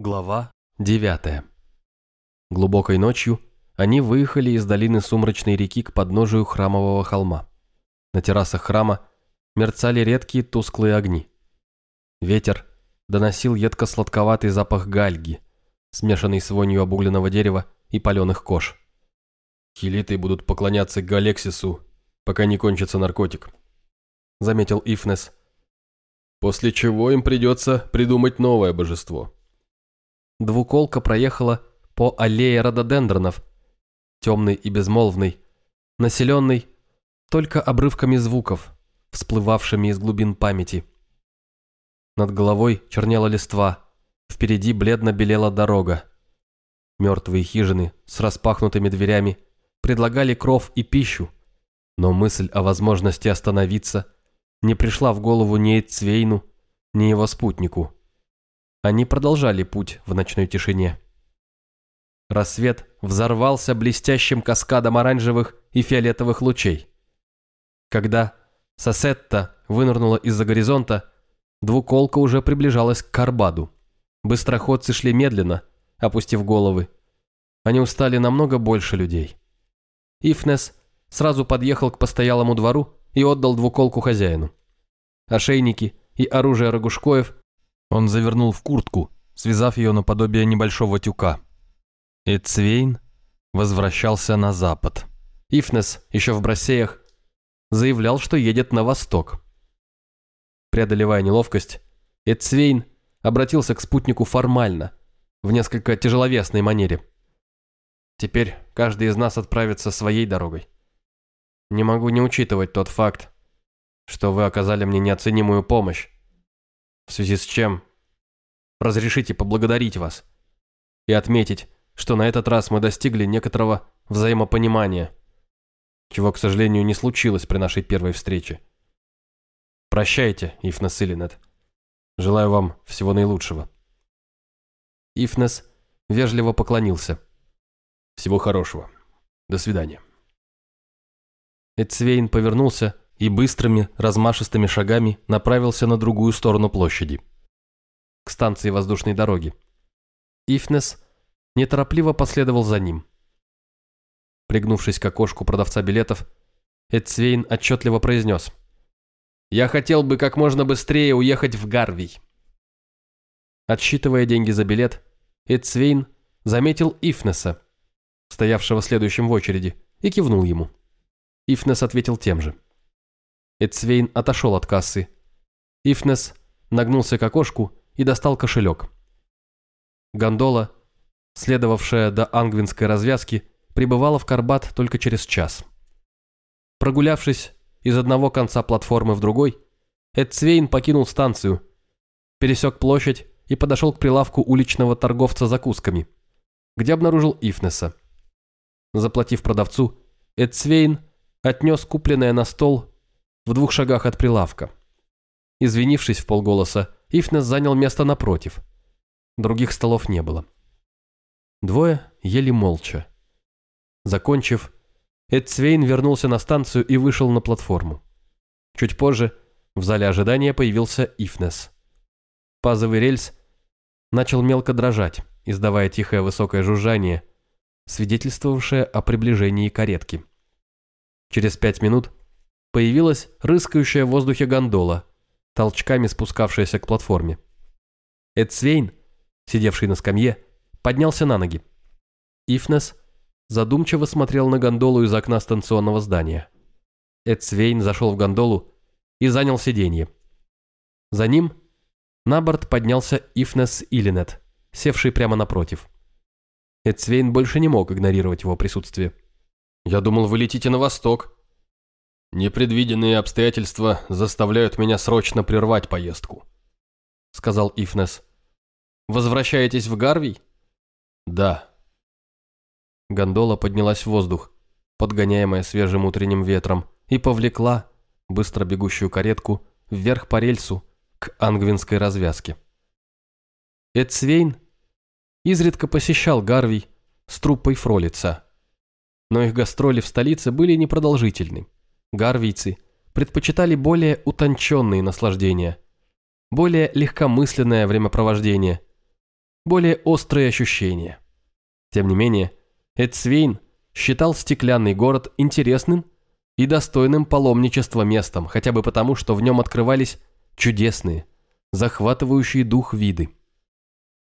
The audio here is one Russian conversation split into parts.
Глава 9. Глубокой ночью они выехали из долины сумрачной реки к подножию храмового холма. На террасах храма мерцали редкие тусклые огни. Ветер доносил едко-сладковатый запах гальги, смешанный с вонью обугленного дерева и паленых кож. «Хилиты будут поклоняться Галексису, пока не кончится наркотик», — заметил Ифнес. «После чего им придется придумать новое божество». Двуколка проехала по аллее рододендронов, темный и безмолвный, населенный только обрывками звуков, всплывавшими из глубин памяти. Над головой чернела листва, впереди бледно белела дорога. Мертвые хижины с распахнутыми дверями предлагали кров и пищу, но мысль о возможности остановиться не пришла в голову ни Эцвейну, ни его спутнику. Они продолжали путь в ночной тишине. Рассвет взорвался блестящим каскадом оранжевых и фиолетовых лучей. Когда Сосетта вынырнула из-за горизонта, двуколка уже приближалась к Карбаду. Быстроходцы шли медленно, опустив головы. Они устали намного больше людей. Ифнес сразу подъехал к постоялому двору и отдал двуколку хозяину. Ошейники и оружие Рогушкоев он завернул в куртку, связав ее наподобие небольшого тюка. И Цвейн возвращался на запад. Ифнес, еще в брасеях, заявлял, что едет на восток. Преодолевая неловкость, Эцвейн обратился к спутнику формально, в несколько тяжеловесной манере. «Теперь каждый из нас отправится своей дорогой. Не могу не учитывать тот факт, что вы оказали мне неоценимую помощь, в связи с чем разрешите поблагодарить вас и отметить, что на этот раз мы достигли некоторого взаимопонимания, чего, к сожалению, не случилось при нашей первой встрече. Прощайте, Ифнес Иллинет. Желаю вам всего наилучшего. Ифнес вежливо поклонился. Всего хорошего. До свидания. Эцвейн повернулся и быстрыми, размашистыми шагами направился на другую сторону площади, к станции воздушной дороги. Ифнес неторопливо последовал за ним. Пригнувшись к окошку продавца билетов, Эдсвейн отчетливо произнес «Я хотел бы как можно быстрее уехать в Гарвий». Отсчитывая деньги за билет, Эдсвейн заметил Ифнеса, стоявшего следующим в очереди, и кивнул ему. Ифнес ответил тем же. Эцвейн отошел от кассы. Ифнес нагнулся к окошку и достал кошелек. Гондола, следовавшая до ангвинской развязки, прибывала в Карбат только через час. Прогулявшись из одного конца платформы в другой, Эдцвейн покинул станцию, пересек площадь и подошел к прилавку уличного торговца закусками, где обнаружил Ифнеса. Заплатив продавцу, Эдцвейн отнес купленное на стол в двух шагах от прилавка. Извинившись в полголоса, Ифнес занял место напротив. Других столов не было. Двое ели молча. Закончив, Эдцвейн вернулся на станцию и вышел на платформу. Чуть позже в зале ожидания появился Ифнес. Пазовый рельс начал мелко дрожать, издавая тихое высокое жужжание, свидетельствовавшее о приближении каретки. Через пять минут появилась рыскающая в воздухе гондола, толчками спускавшаяся к платформе. Эд Свейн, сидевший на скамье, поднялся на ноги. Ифнес задумчиво смотрел на гондолу из окна станционного здания. Эд Свейн зашел в гондолу и занял сиденье. За ним на борт поднялся Ифнес Иллинет, севший прямо напротив. Эд Свейн больше не мог игнорировать его присутствие. «Я думал, вы летите на восток», «Непредвиденные обстоятельства заставляют меня срочно прервать поездку», — сказал Ифнес. «Возвращаетесь в Гарвий?» «Да». Гондола поднялась в воздух, подгоняемая свежим утренним ветром, и повлекла быстро бегущую каретку вверх по рельсу к ангвинской развязке. Эдсвейн изредка посещал Гарвий с труппой Фролица, но их гастроли в столице были непродолжительны гарвийцы предпочитали более утонченные наслаждения, более легкомысленное времяпровождение. более острые ощущения. Тем не менее, Эдсвейн считал стеклянный город интересным и достойным паломничества местом, хотя бы потому, что в нем открывались чудесные, захватывающие дух виды.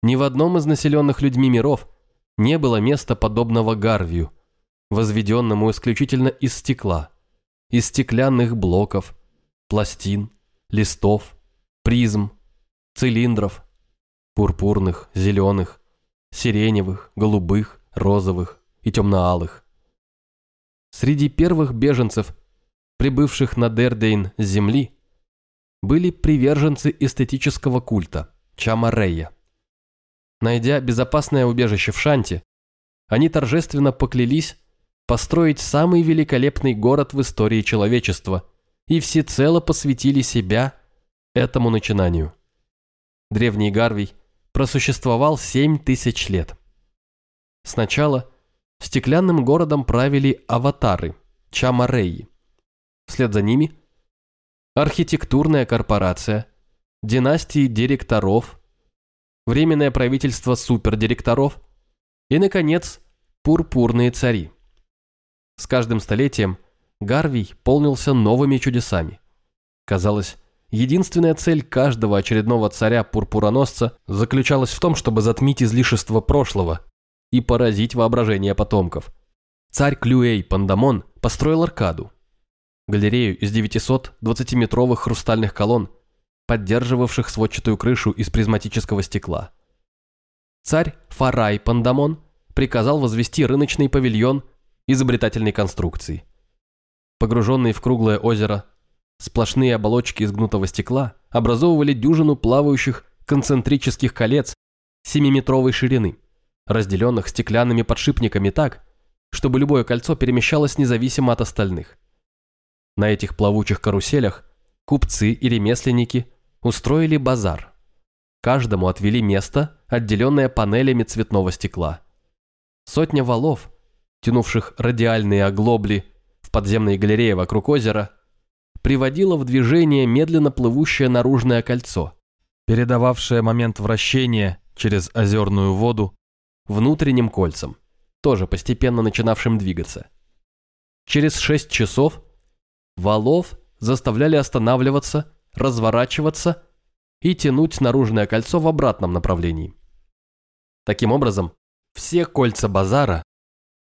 Ни в одном из населенных людьми миров не было места подобного Гарвию, возведенному исключительно из стекла, из стеклянных блоков, пластин, листов, призм, цилиндров, пурпурных, зеленых, сиреневых, голубых, розовых и темно-алых. Среди первых беженцев, прибывших на Дердейн с земли, были приверженцы эстетического культа Чамарея. Найдя безопасное убежище в Шанте, они торжественно поклялись построить самый великолепный город в истории человечества и всецело посвятили себя этому начинанию. Древний Гарвий просуществовал семь тысяч лет. Сначала стеклянным городом правили аватары, Чамареи. Вслед за ними архитектурная корпорация, династии директоров, временное правительство супердиректоров и, наконец, пурпурные цари. С каждым столетием Гарвий полнился новыми чудесами. Казалось, единственная цель каждого очередного царя-пурпуроносца заключалась в том, чтобы затмить излишество прошлого и поразить воображение потомков. Царь Клюэй Пандамон построил аркаду, галерею из 900 20-метровых хрустальных колонн, поддерживавших сводчатую крышу из призматического стекла. Царь Фарай Пандамон приказал возвести рыночный павильон изобретательной конструкции. Погруженные в круглое озеро, сплошные оболочки из гнутого стекла образовывали дюжину плавающих концентрических колец 7-метровой ширины, разделенных стеклянными подшипниками так, чтобы любое кольцо перемещалось независимо от остальных. На этих плавучих каруселях купцы и ремесленники устроили базар. Каждому отвели место, отделенное панелями цветного стекла. Сотня валов, тянувших радиальные оглобли в подземной галерее вокруг озера, приводила в движение медленно плывущее наружное кольцо, передававшее момент вращения через озерную воду внутренним кольцам, тоже постепенно начинавшим двигаться. Через шесть часов валов заставляли останавливаться, разворачиваться и тянуть наружное кольцо в обратном направлении. Таким образом, все кольца базара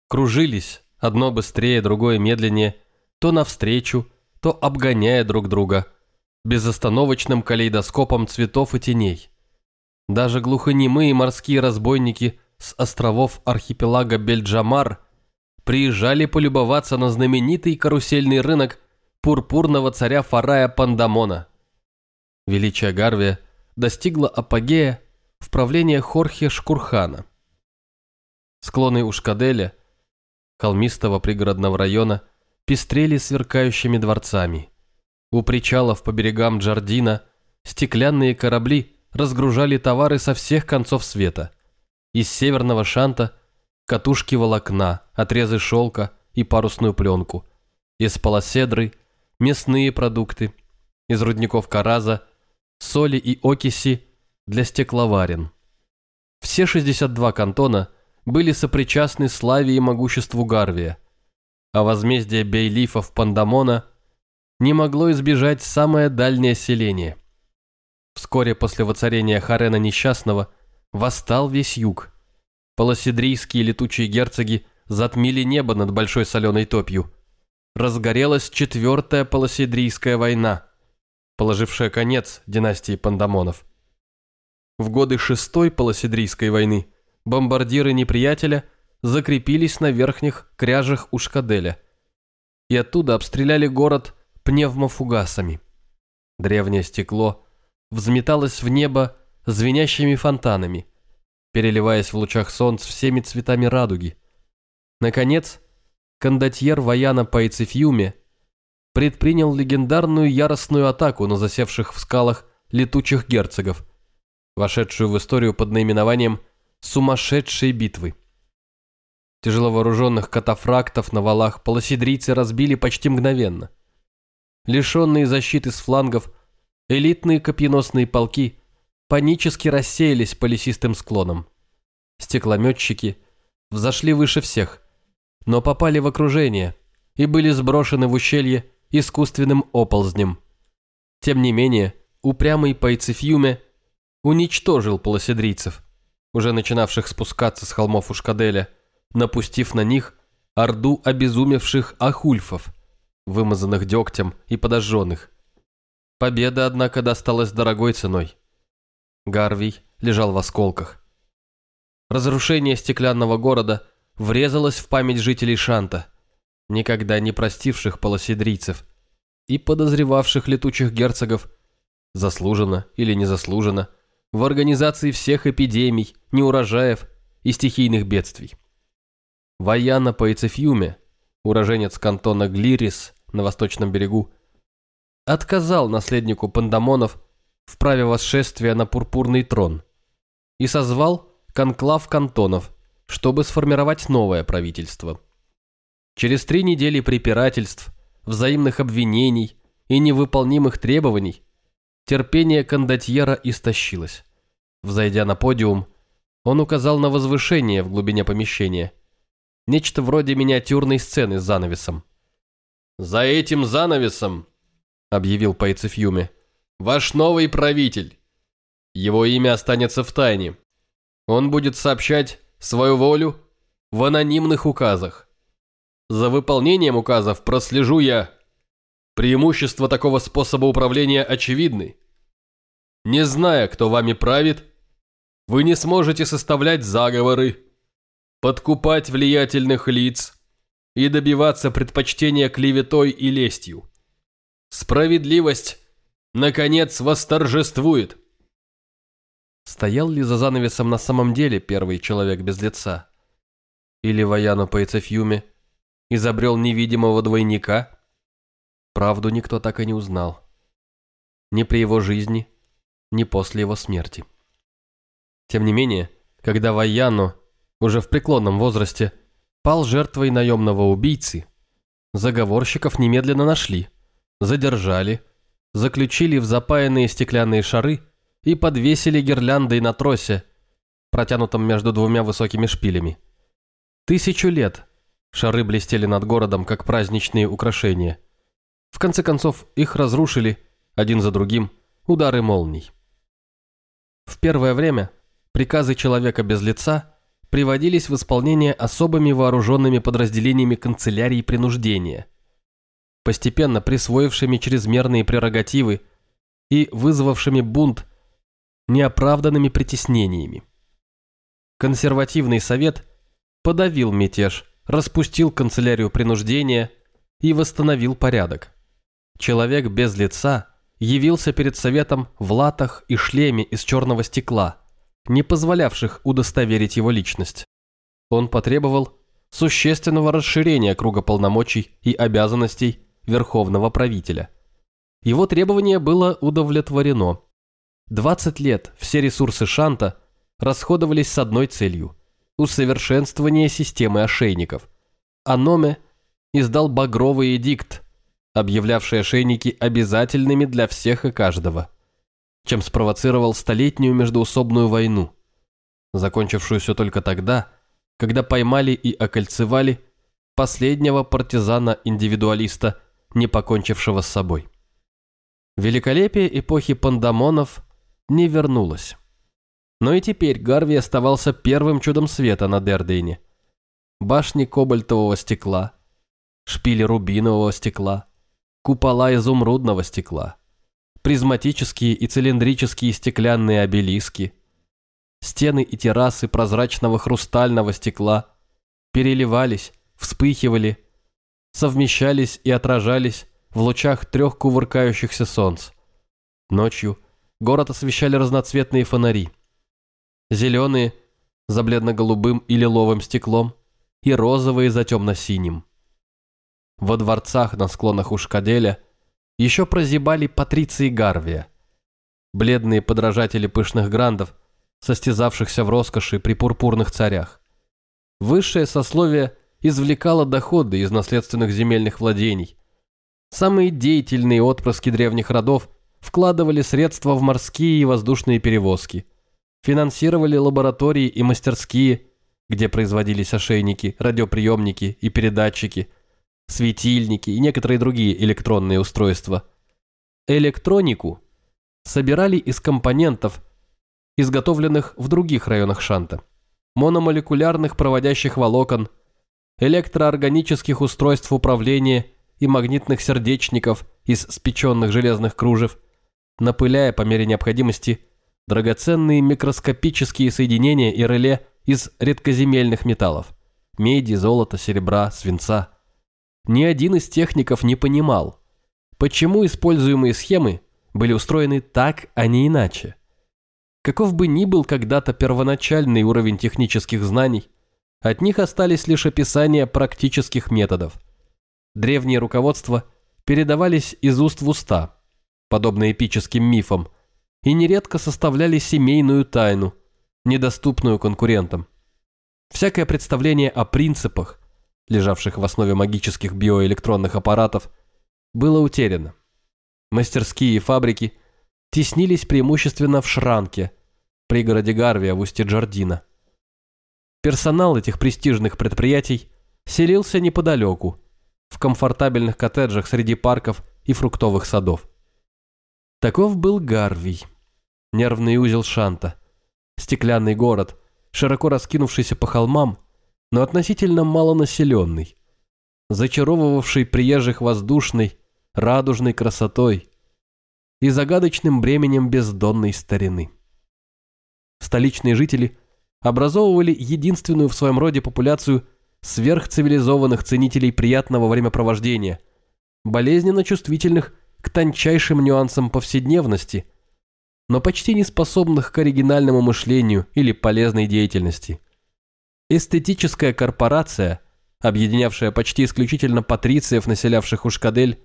кружились, одно быстрее, другое медленнее, то навстречу, то обгоняя друг друга, безостановочным калейдоскопом цветов и теней. Даже глухонемые морские разбойники с островов архипелага Бельджамар приезжали полюбоваться на знаменитый карусельный рынок пурпурного царя Фарая Пандамона. Величие Гарвия достигло апогея в правлении Хорхе Шкурхана. Склоны Ушкаделя, холмистого пригородного района, пестрели сверкающими дворцами. У причалов по берегам Джардина стеклянные корабли разгружали товары со всех концов света. Из северного шанта катушки волокна, отрезы шелка и парусную пленку. Из полоседры мясные продукты. Из рудников караза соли и окиси для стекловарен. Все 62 кантона были сопричастны славе и могуществу Гарвия, а возмездие бейлифов Пандамона не могло избежать самое дальнее селение. Вскоре после воцарения Харена Несчастного восстал весь юг. Полоседрийские летучие герцоги затмили небо над большой соленой топью. Разгорелась четвертая Полоседрийская война, положившая конец династии Пандамонов. В годы шестой Полоседрийской войны бомбардиры неприятеля закрепились на верхних кряжах Ушкаделя и оттуда обстреляли город пневмофугасами. Древнее стекло взметалось в небо звенящими фонтанами, переливаясь в лучах солнца всеми цветами радуги. Наконец, кондотьер Ваяна Пайцефьюме предпринял легендарную яростную атаку на засевших в скалах летучих герцогов, вошедшую в историю под наименованием «Сумасшедшие битвы». Тяжеловооруженных катафрактов на валах полоседрийцы разбили почти мгновенно. Лишенные защиты с флангов, элитные копьеносные полки панически рассеялись по лесистым склонам. Стеклометчики взошли выше всех, но попали в окружение и были сброшены в ущелье искусственным оползнем. Тем не менее, упрямый Пайцефьюме уничтожил полоседрийцев, уже начинавших спускаться с холмов Ушкаделя, напустив на них орду обезумевших ахульфов, вымазанных дегтем и подожженных. Победа, однако, досталась дорогой ценой. Гарвий лежал в осколках. Разрушение стеклянного города врезалось в память жителей Шанта, никогда не простивших полоседрийцев и подозревавших летучих герцогов, заслуженно или незаслуженно, в организации всех эпидемий, неурожаев и стихийных бедствий. Ваяна Паицефьюме, уроженец кантона Глирис на восточном берегу, отказал наследнику Пандамонов в праве восшествия на пурпурный трон и созвал конклав кантонов, чтобы сформировать новое правительство. Через три недели препирательств, взаимных обвинений и невыполнимых требований терпение кондотьера истощилось. Взойдя на подиум, он указал на возвышение в глубине помещения. Нечто вроде миниатюрной сцены с занавесом. «За этим занавесом», — объявил Пайцефьюме, — «ваш новый правитель. Его имя останется в тайне. Он будет сообщать свою волю в анонимных указах. За выполнением указов прослежу я. Преимущества такого способа управления очевидны. Не зная, кто вами правит, вы не сможете составлять заговоры, подкупать влиятельных лиц и добиваться предпочтения клеветой и лестью. Справедливость, наконец, восторжествует. Стоял ли за занавесом на самом деле первый человек без лица? Или Ваяну Пайцефьюме изобрел невидимого двойника? Правду никто так и не узнал. Ни при его жизни, ни после его смерти. Тем не менее, когда Ваяну, уже в преклонном возрасте, пал жертвой наемного убийцы, заговорщиков немедленно нашли, задержали, заключили в запаянные стеклянные шары и подвесили гирляндой на тросе, протянутом между двумя высокими шпилями. Тысячу лет шары блестели над городом, как праздничные украшения. В конце концов, их разрушили, один за другим, удары молний. В первое время приказы человека без лица приводились в исполнение особыми вооруженными подразделениями канцелярии принуждения, постепенно присвоившими чрезмерные прерогативы и вызвавшими бунт неоправданными притеснениями. Консервативный совет подавил мятеж, распустил канцелярию принуждения и восстановил порядок. Человек без лица явился перед советом в латах и шлеме из черного стекла, не позволявших удостоверить его личность. Он потребовал существенного расширения круга полномочий и обязанностей верховного правителя. Его требование было удовлетворено. 20 лет все ресурсы Шанта расходовались с одной целью – усовершенствование системы ошейников. Аноме издал багровый эдикт, объявлявший ошейники обязательными для всех и каждого, чем спровоцировал столетнюю междуусобную войну, закончившуюся только тогда, когда поймали и окольцевали последнего партизана-индивидуалиста, не покончившего с собой. Великолепие эпохи пандамонов не вернулось. Но и теперь Гарви оставался первым чудом света на Дердейне. Башни кобальтового стекла, шпили рубинового стекла, купола изумрудного стекла, призматические и цилиндрические стеклянные обелиски, стены и террасы прозрачного хрустального стекла переливались, вспыхивали, совмещались и отражались в лучах трех кувыркающихся солнц. Ночью – город освещали разноцветные фонари. Зеленые за бледно-голубым и лиловым стеклом и розовые за темно-синим. Во дворцах на склонах Ушкаделя еще прозябали патриции Гарвия, бледные подражатели пышных грандов, состязавшихся в роскоши при пурпурных царях. Высшее сословие извлекало доходы из наследственных земельных владений. Самые деятельные отпрыски древних родов вкладывали средства в морские и воздушные перевозки, финансировали лаборатории и мастерские, где производились ошейники, радиоприемники и передатчики, светильники и некоторые другие электронные устройства. Электронику собирали из компонентов, изготовленных в других районах Шанта, мономолекулярных проводящих волокон, электроорганических устройств управления и магнитных сердечников из спеченных железных кружев, напыляя по мере необходимости драгоценные микроскопические соединения и реле из редкоземельных металлов – меди, золота, серебра, свинца. Ни один из техников не понимал, почему используемые схемы были устроены так, а не иначе. Каков бы ни был когда-то первоначальный уровень технических знаний, от них остались лишь описания практических методов. Древние руководства передавались из уст в уста, подобно эпическим мифам, и нередко составляли семейную тайну, недоступную конкурентам. Всякое представление о принципах, лежавших в основе магических биоэлектронных аппаратов, было утеряно. Мастерские и фабрики теснились преимущественно в Шранке, пригороде Гарвия в устье Джардина. Персонал этих престижных предприятий селился неподалеку, в комфортабельных коттеджах среди парков и фруктовых садов. Таков был Гарвий, нервный узел Шанта, стеклянный город, широко раскинувшийся по холмам, но относительно малонаселенный, зачаровывавший приезжих воздушной, радужной красотой и загадочным бременем бездонной старины. Столичные жители образовывали единственную в своем роде популяцию сверхцивилизованных ценителей приятного времяпровождения, болезненно чувствительных к тончайшим нюансам повседневности, но почти не способных к оригинальному мышлению или полезной деятельности. Эстетическая корпорация, объединявшая почти исключительно патрициев, населявших Ушкадель,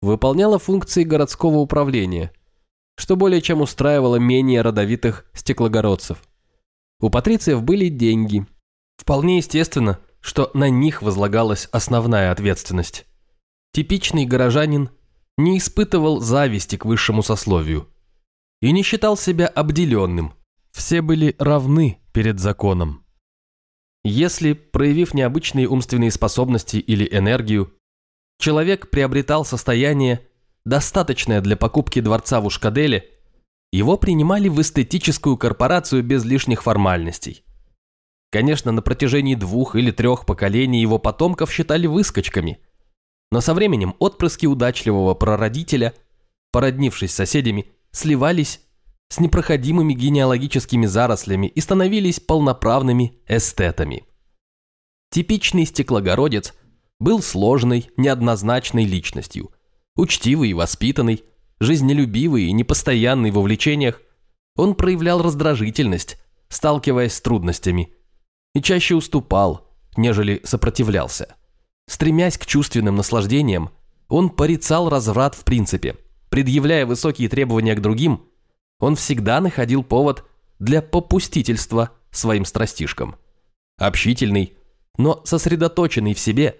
выполняла функции городского управления, что более чем устраивало менее родовитых стеклогородцев. У патрициев были деньги. Вполне естественно, что на них возлагалась основная ответственность. Типичный горожанин не испытывал зависти к высшему сословию и не считал себя обделенным. Все были равны перед законом. Если, проявив необычные умственные способности или энергию, человек приобретал состояние, достаточное для покупки дворца в Ушкаделе, его принимали в эстетическую корпорацию без лишних формальностей. Конечно, на протяжении двух или трех поколений его потомков считали выскочками – но со временем отпрыски удачливого прародителя, породнившись с соседями, сливались с непроходимыми генеалогическими зарослями и становились полноправными эстетами. Типичный стеклогородец был сложной, неоднозначной личностью, учтивый и воспитанный, жизнелюбивый и непостоянный в увлечениях, он проявлял раздражительность, сталкиваясь с трудностями, и чаще уступал, нежели сопротивлялся. Стремясь к чувственным наслаждениям, он порицал разврат в принципе. Предъявляя высокие требования к другим, он всегда находил повод для попустительства своим страстишкам. Общительный, но сосредоточенный в себе,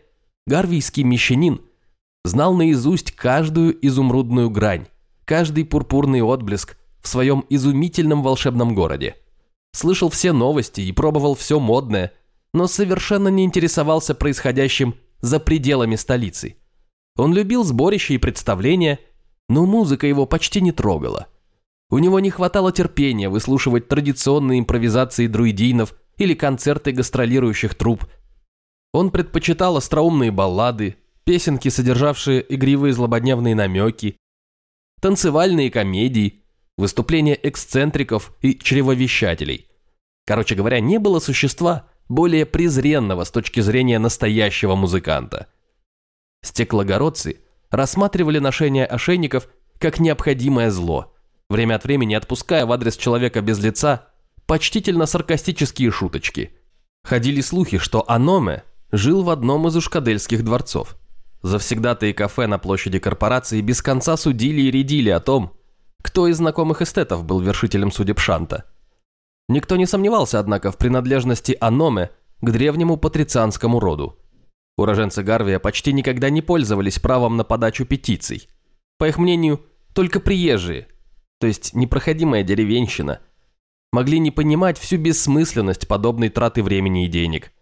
гарвийский мещанин знал наизусть каждую изумрудную грань, каждый пурпурный отблеск в своем изумительном волшебном городе. Слышал все новости и пробовал все модное, но совершенно не интересовался происходящим за пределами столицы. Он любил сборища и представления, но музыка его почти не трогала. У него не хватало терпения выслушивать традиционные импровизации друидинов или концерты гастролирующих труп. Он предпочитал остроумные баллады, песенки, содержавшие игривые злободневные намеки, танцевальные комедии, выступления эксцентриков и чревовещателей. Короче говоря, не было существа, более презренного с точки зрения настоящего музыканта. Стеклогородцы рассматривали ношение ошейников как необходимое зло, время от времени отпуская в адрес человека без лица почтительно саркастические шуточки. Ходили слухи, что Аноме жил в одном из ушкадельских дворцов. Завсегдатые кафе на площади корпорации без конца судили и рядили о том, кто из знакомых эстетов был вершителем судеб Шанта – Никто не сомневался, однако, в принадлежности Аноме к древнему патрицианскому роду. Уроженцы Гарвия почти никогда не пользовались правом на подачу петиций. По их мнению, только приезжие, то есть непроходимая деревенщина, могли не понимать всю бессмысленность подобной траты времени и денег.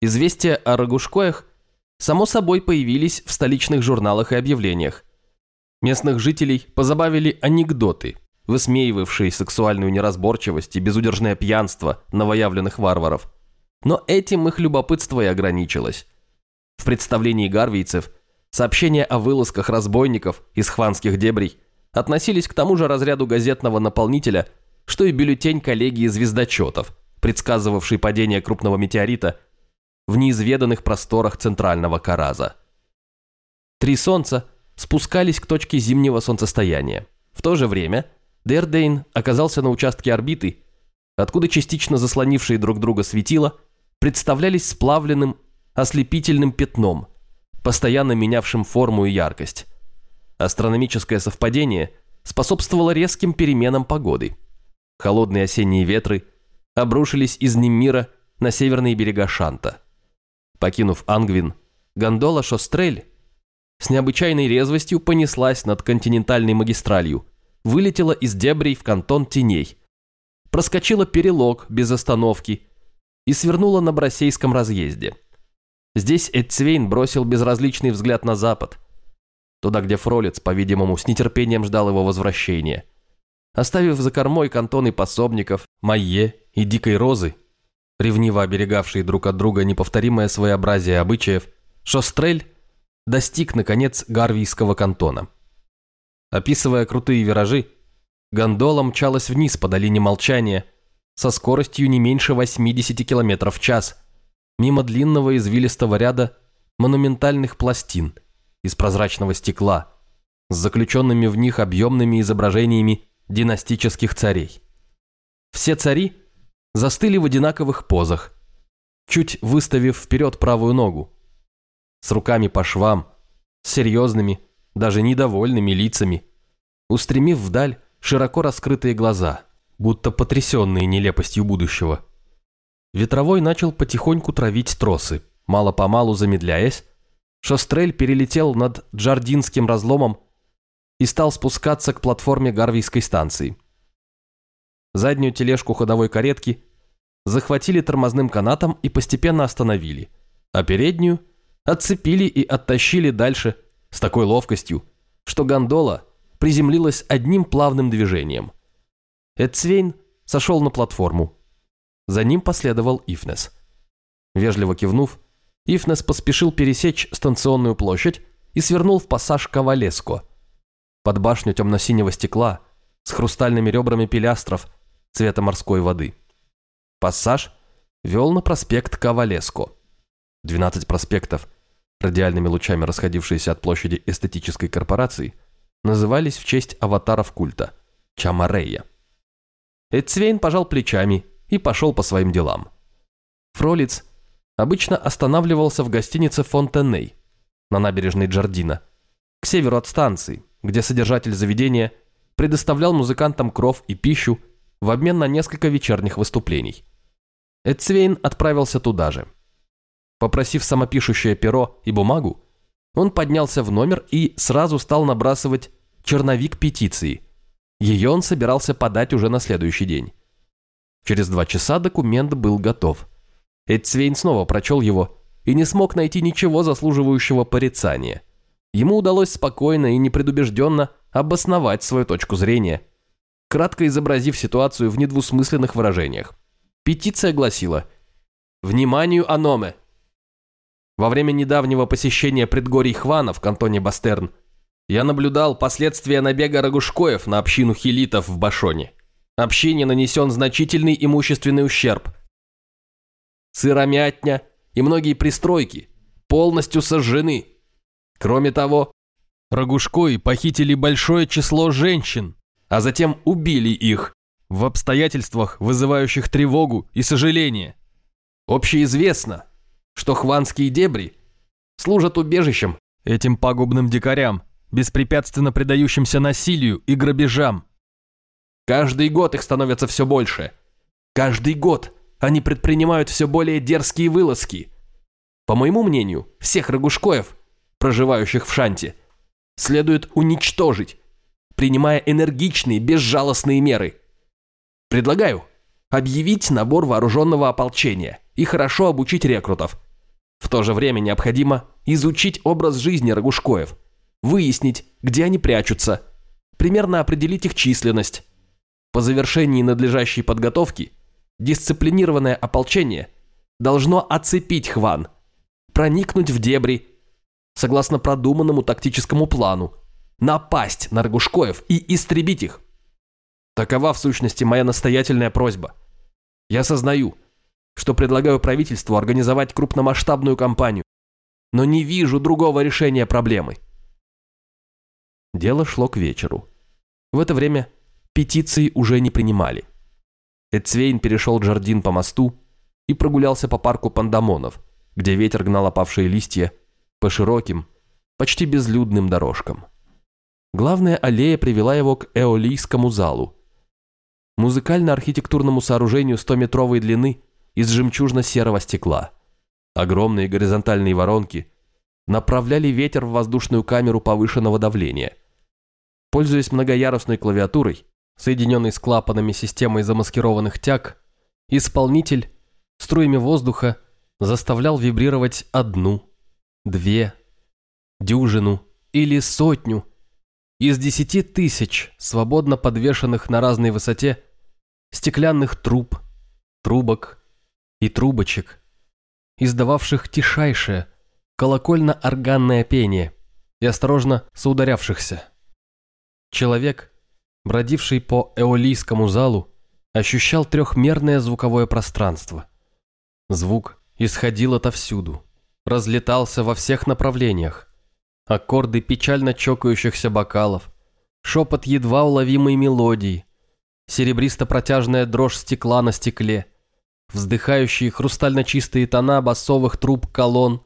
Известия о Рогушкоях само собой появились в столичных журналах и объявлениях. Местных жителей позабавили анекдоты, высмеивавшие сексуальную неразборчивость и безудержное пьянство новоявленных варваров. Но этим их любопытство и ограничилось. В представлении гарвийцев сообщения о вылазках разбойников из хванских дебрей относились к тому же разряду газетного наполнителя, что и бюллетень коллегии звездочетов, предсказывавший падение крупного метеорита в неизведанных просторах центрального Караза. Три солнца спускались к точке зимнего солнцестояния. В то же время Дердейн оказался на участке орбиты, откуда частично заслонившие друг друга светила представлялись сплавленным ослепительным пятном, постоянно менявшим форму и яркость. Астрономическое совпадение способствовало резким переменам погоды. Холодные осенние ветры обрушились из Немира на северные берега Шанта. Покинув Ангвин, гондола Шострель с необычайной резвостью понеслась над континентальной магистралью, вылетела из дебрей в кантон Теней, проскочила перелог без остановки и свернула на Бросейском разъезде. Здесь Эдцвейн бросил безразличный взгляд на запад, туда, где Фролец, по-видимому, с нетерпением ждал его возвращения. Оставив за кормой кантоны пособников, Майе и Дикой Розы, ревниво оберегавшие друг от друга неповторимое своеобразие обычаев, Шострель достиг, наконец, Гарвийского кантона. Описывая крутые виражи, гондола мчалась вниз по долине молчания со скоростью не меньше 80 км в час, мимо длинного извилистого ряда монументальных пластин из прозрачного стекла с заключенными в них объемными изображениями династических царей. Все цари застыли в одинаковых позах, чуть выставив вперед правую ногу, с руками по швам, с серьезными, даже недовольными лицами, устремив вдаль широко раскрытые глаза, будто потрясенные нелепостью будущего. Ветровой начал потихоньку травить тросы, мало-помалу замедляясь, Шострель перелетел над Джардинским разломом и стал спускаться к платформе Гарвийской станции. Заднюю тележку ходовой каретки захватили тормозным канатом и постепенно остановили, а переднюю отцепили и оттащили дальше с такой ловкостью, что гондола приземлилась одним плавным движением. Эдцвейн сошел на платформу. За ним последовал Ифнес. Вежливо кивнув, Ифнес поспешил пересечь станционную площадь и свернул в пассаж Кавалеско. Под башню темно-синего стекла с хрустальными ребрами пилястров цвета морской воды. Пассаж вел на проспект Кавалеско. 12 проспектов, радиальными лучами расходившиеся от площади эстетической корпорации, назывались в честь аватаров культа – Чамарея. Эдцвейн пожал плечами и пошел по своим делам. Фролиц обычно останавливался в гостинице Фонтеней на набережной Джардина, к северу от станции, где содержатель заведения предоставлял музыкантам кров и пищу в обмен на несколько вечерних выступлений. Эдцвейн отправился туда же. Попросив самопишущее перо и бумагу, он поднялся в номер и сразу стал набрасывать черновик петиции. Ее он собирался подать уже на следующий день. Через два часа документ был готов. Эдцвейн снова прочел его и не смог найти ничего заслуживающего порицания. Ему удалось спокойно и непредубежденно обосновать свою точку зрения, кратко изобразив ситуацию в недвусмысленных выражениях. Петиция гласила «Вниманию Аноме! Во время недавнего посещения предгорий Хвана в кантоне Бастерн я наблюдал последствия набега Рогушкоев на общину хилитов в Башоне. Общине нанесен значительный имущественный ущерб – сыромятня и многие пристройки полностью сожжены. Кроме того, Рогушкои похитили большое число женщин, а затем убили их в обстоятельствах, вызывающих тревогу и сожаление. Общеизвестно, что хванские дебри служат убежищем этим пагубным дикарям, беспрепятственно предающимся насилию и грабежам. Каждый год их становится все больше. Каждый год они предпринимают все более дерзкие вылазки. По моему мнению, всех рогушкоев, проживающих в Шанте, следует уничтожить, принимая энергичные, безжалостные меры. Предлагаю объявить набор вооруженного ополчения и хорошо обучить рекрутов. В то же время необходимо изучить образ жизни Рогушкоев, выяснить, где они прячутся, примерно определить их численность. По завершении надлежащей подготовки дисциплинированное ополчение должно оцепить Хван, проникнуть в дебри, согласно продуманному тактическому плану, напасть на Рогушкоев и истребить их. Такова в сущности моя настоятельная просьба. Я сознаю, что предлагаю правительству организовать крупномасштабную кампанию, но не вижу другого решения проблемы. Дело шло к вечеру. В это время петиции уже не принимали. Эцвейн перешел Джардин по мосту и прогулялся по парку пандамонов, где ветер гнал опавшие листья по широким, почти безлюдным дорожкам. Главная аллея привела его к Эолийскому залу. Музыкально-архитектурному сооружению 100-метровой длины из жемчужно-серого стекла. Огромные горизонтальные воронки направляли ветер в воздушную камеру повышенного давления. Пользуясь многоярусной клавиатурой, соединенной с клапанами системой замаскированных тяг, исполнитель струями воздуха заставлял вибрировать одну, две, дюжину или сотню из десяти тысяч свободно подвешенных на разной высоте стеклянных труб, трубок и трубочек, издававших тишайшее колокольно-органное пение и осторожно соударявшихся. Человек, бродивший по эолийскому залу, ощущал трехмерное звуковое пространство. Звук исходил отовсюду, разлетался во всех направлениях. Аккорды печально чокающихся бокалов, шепот едва уловимой мелодии, серебристо-протяжная дрожь стекла на стекле, вздыхающие хрустально-чистые тона басовых труб колонн,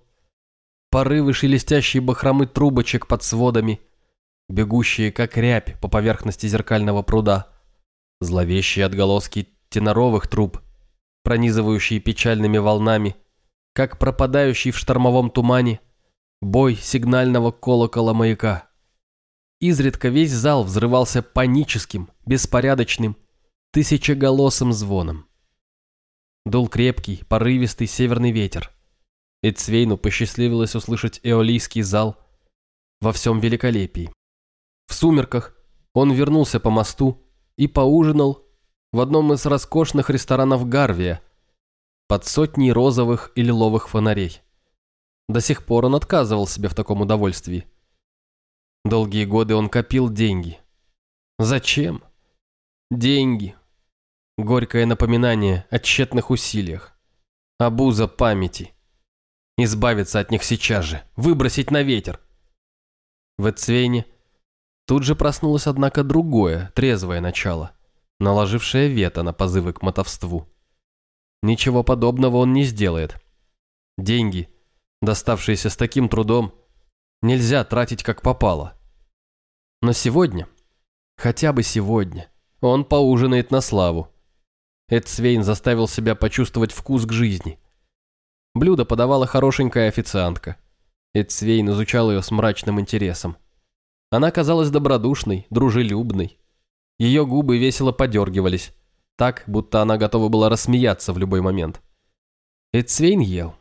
порывы шелестящей бахромы трубочек под сводами, бегущие как рябь по поверхности зеркального пруда, зловещие отголоски теноровых труб, пронизывающие печальными волнами, как пропадающий в штормовом тумане бой сигнального колокола маяка. Изредка весь зал взрывался паническим, беспорядочным, тысячеголосым звоном. Дул крепкий, порывистый северный ветер. Эцвейну посчастливилось услышать эолийский зал во всем великолепии. В сумерках он вернулся по мосту и поужинал в одном из роскошных ресторанов Гарвия под сотней розовых и лиловых фонарей. До сих пор он отказывал себе в таком удовольствии. Долгие годы он копил деньги. Зачем? Деньги. Горькое напоминание о тщетных усилиях. Обуза памяти. Избавиться от них сейчас же. Выбросить на ветер. В Эцвейне тут же проснулось, однако, другое, трезвое начало, наложившее вето на позывы к мотовству. Ничего подобного он не сделает. Деньги – доставшиеся с таким трудом, нельзя тратить как попало. Но сегодня, хотя бы сегодня, он поужинает на славу. Эд Свейн заставил себя почувствовать вкус к жизни. Блюдо подавала хорошенькая официантка. Эд Свейн изучал ее с мрачным интересом. Она казалась добродушной, дружелюбной. Ее губы весело подергивались, так, будто она готова была рассмеяться в любой момент. Эдсвейн ел.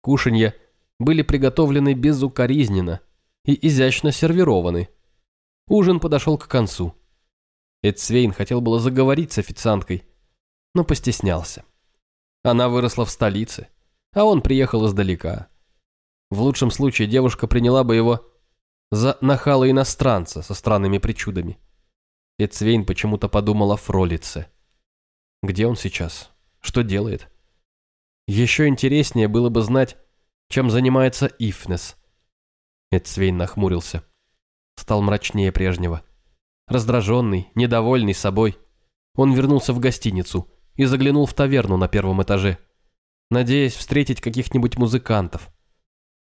Кушанья были приготовлены безукоризненно и изящно сервированы. Ужин подошел к концу. Эдсвейн хотел было заговорить с официанткой, но постеснялся. Она выросла в столице, а он приехал издалека. В лучшем случае девушка приняла бы его за нахала иностранца со странными причудами. Эдсвейн почему-то подумал о Фролице. Где он сейчас? Что делает? Еще интереснее было бы знать, чем занимается Ифнес. Эдсвейн нахмурился. Стал мрачнее прежнего. Раздраженный, недовольный собой, он вернулся в гостиницу и заглянул в таверну на первом этаже, надеясь встретить каких-нибудь музыкантов.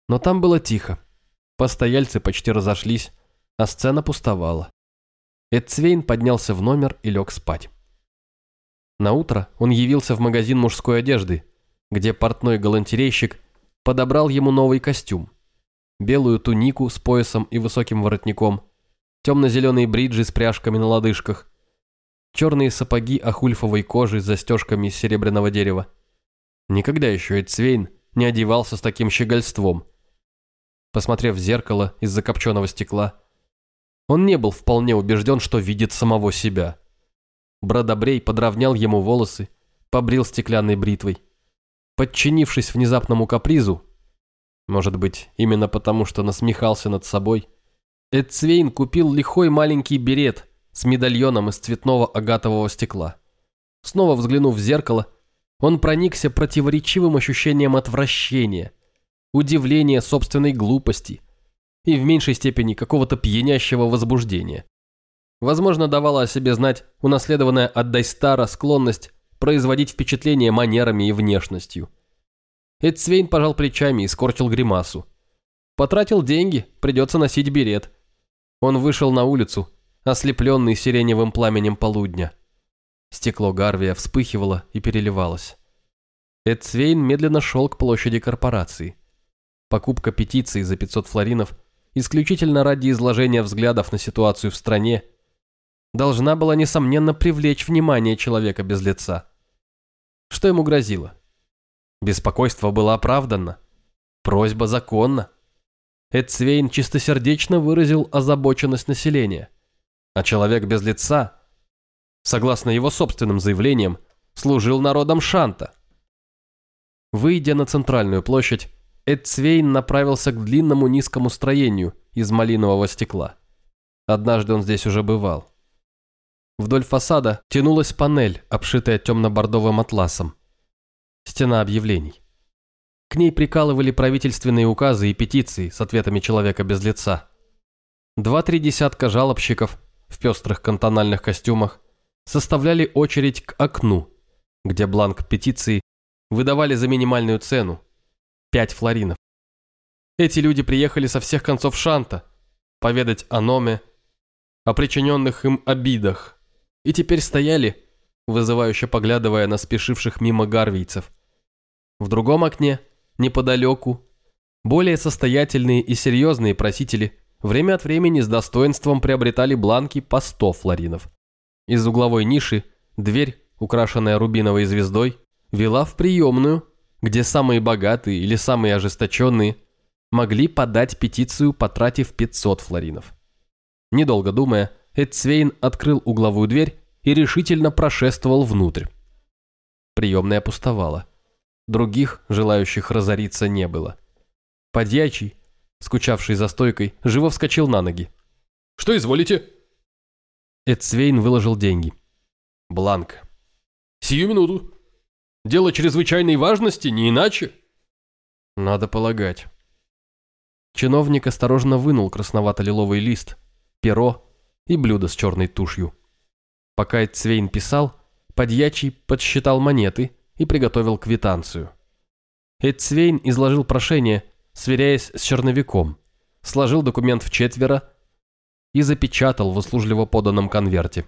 Но там было тихо. Постояльцы почти разошлись, а сцена пустовала. Эдсвейн поднялся в номер и лег спать. На утро он явился в магазин мужской одежды, где портной галантерейщик подобрал ему новый костюм. Белую тунику с поясом и высоким воротником, темно-зеленые бриджи с пряжками на лодыжках, черные сапоги ахульфовой кожи с застежками из серебряного дерева. Никогда еще Эдсвейн не одевался с таким щегольством. Посмотрев в зеркало из закопченного стекла, он не был вполне убежден, что видит самого себя. Бродобрей подровнял ему волосы, побрил стеклянной бритвой. Подчинившись внезапному капризу, может быть, именно потому, что насмехался над собой, Эдцвейн купил лихой маленький берет с медальоном из цветного агатового стекла. Снова взглянув в зеркало, он проникся противоречивым ощущением отвращения, удивления собственной глупости и в меньшей степени какого-то пьянящего возбуждения. Возможно, давала о себе знать унаследованная от Дайстара склонность производить впечатление манерами и внешностью. Эдсвейн пожал плечами и скорчил гримасу. Потратил деньги, придется носить берет. Он вышел на улицу, ослепленный сиреневым пламенем полудня. Стекло Гарвия вспыхивало и переливалось. Эдсвейн медленно шел к площади корпорации. Покупка петиции за 500 флоринов исключительно ради изложения взглядов на ситуацию в стране должна была, несомненно, привлечь внимание человека без лица. Что ему грозило? Беспокойство было оправданно. Просьба законна. Эдсвейн чистосердечно выразил озабоченность населения. А человек без лица, согласно его собственным заявлениям, служил народом Шанта. Выйдя на центральную площадь, Эдсвейн направился к длинному низкому строению из малинового стекла. Однажды он здесь уже бывал. Вдоль фасада тянулась панель, обшитая темно-бордовым атласом. Стена объявлений. К ней прикалывали правительственные указы и петиции с ответами человека без лица. Два-три десятка жалобщиков в пестрых кантональных костюмах составляли очередь к окну, где бланк петиции выдавали за минимальную цену – 5 флоринов. Эти люди приехали со всех концов Шанта поведать о Номе, о причиненных им обидах, и теперь стояли, вызывающе поглядывая на спешивших мимо гарвийцев. В другом окне, неподалеку, более состоятельные и серьезные просители время от времени с достоинством приобретали бланки по 100 флоринов. Из угловой ниши дверь, украшенная рубиновой звездой, вела в приемную, где самые богатые или самые ожесточенные могли подать петицию, потратив 500 флоринов. Недолго думая, Эдсвейн открыл угловую дверь и решительно прошествовал внутрь. Приемная пустовала. Других, желающих разориться, не было. Подьячий, скучавший за стойкой, живо вскочил на ноги. «Что изволите?» Эдсвейн выложил деньги. «Бланк». «Сию минуту. Дело чрезвычайной важности, не иначе?» «Надо полагать». Чиновник осторожно вынул красновато-лиловый лист, перо и блюдо с черной тушью. Пока Эдцвейн писал, подьячий подсчитал монеты и приготовил квитанцию. Эдцвейн изложил прошение, сверяясь с черновиком, сложил документ в четверо и запечатал в услужливо поданном конверте.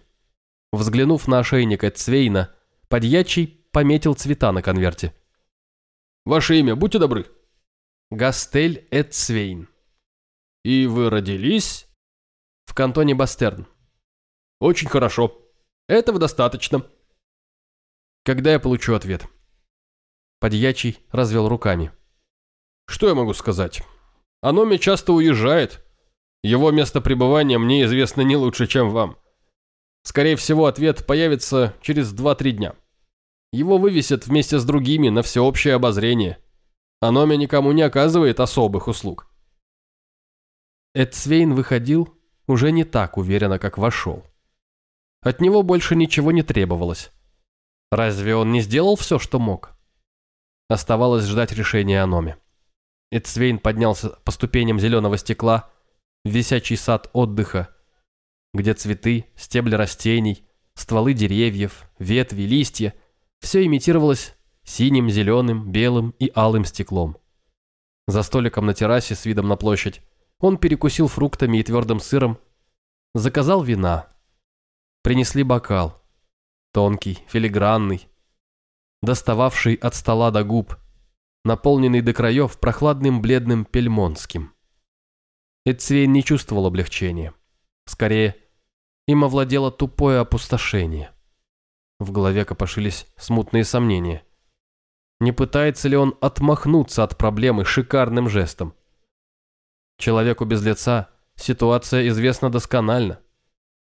Взглянув на ошейник Эдцвейна, подьячий пометил цвета на конверте. «Ваше имя, будьте добры». Гастель Эдцвейн. «И вы родились?» «В кантоне Бастерн». «Очень хорошо. Этого достаточно». «Когда я получу ответ?» Подьячий развел руками. «Что я могу сказать? Аноми часто уезжает. Его место пребывания мне известно не лучше, чем вам. Скорее всего, ответ появится через 2-3 дня. Его вывесят вместе с другими на всеобщее обозрение». Аноми никому не оказывает особых услуг. Эдсвейн выходил уже не так уверенно, как вошел. От него больше ничего не требовалось. Разве он не сделал все, что мог? Оставалось ждать решения Аноме. Эдсвейн поднялся по ступеням зеленого стекла в висячий сад отдыха, где цветы, стебли растений, стволы деревьев, ветви, листья – все имитировалось синим, зеленым, белым и алым стеклом. За столиком на террасе с видом на площадь он перекусил фруктами и твердым сыром, заказал вина. Принесли бокал, тонкий, филигранный, достававший от стола до губ, наполненный до краев прохладным бледным пельмонским. Эдсвейн не чувствовал облегчения. Скорее, им овладело тупое опустошение. В голове копошились смутные сомнения. Не пытается ли он отмахнуться от проблемы шикарным жестом? Человеку без лица ситуация известна досконально.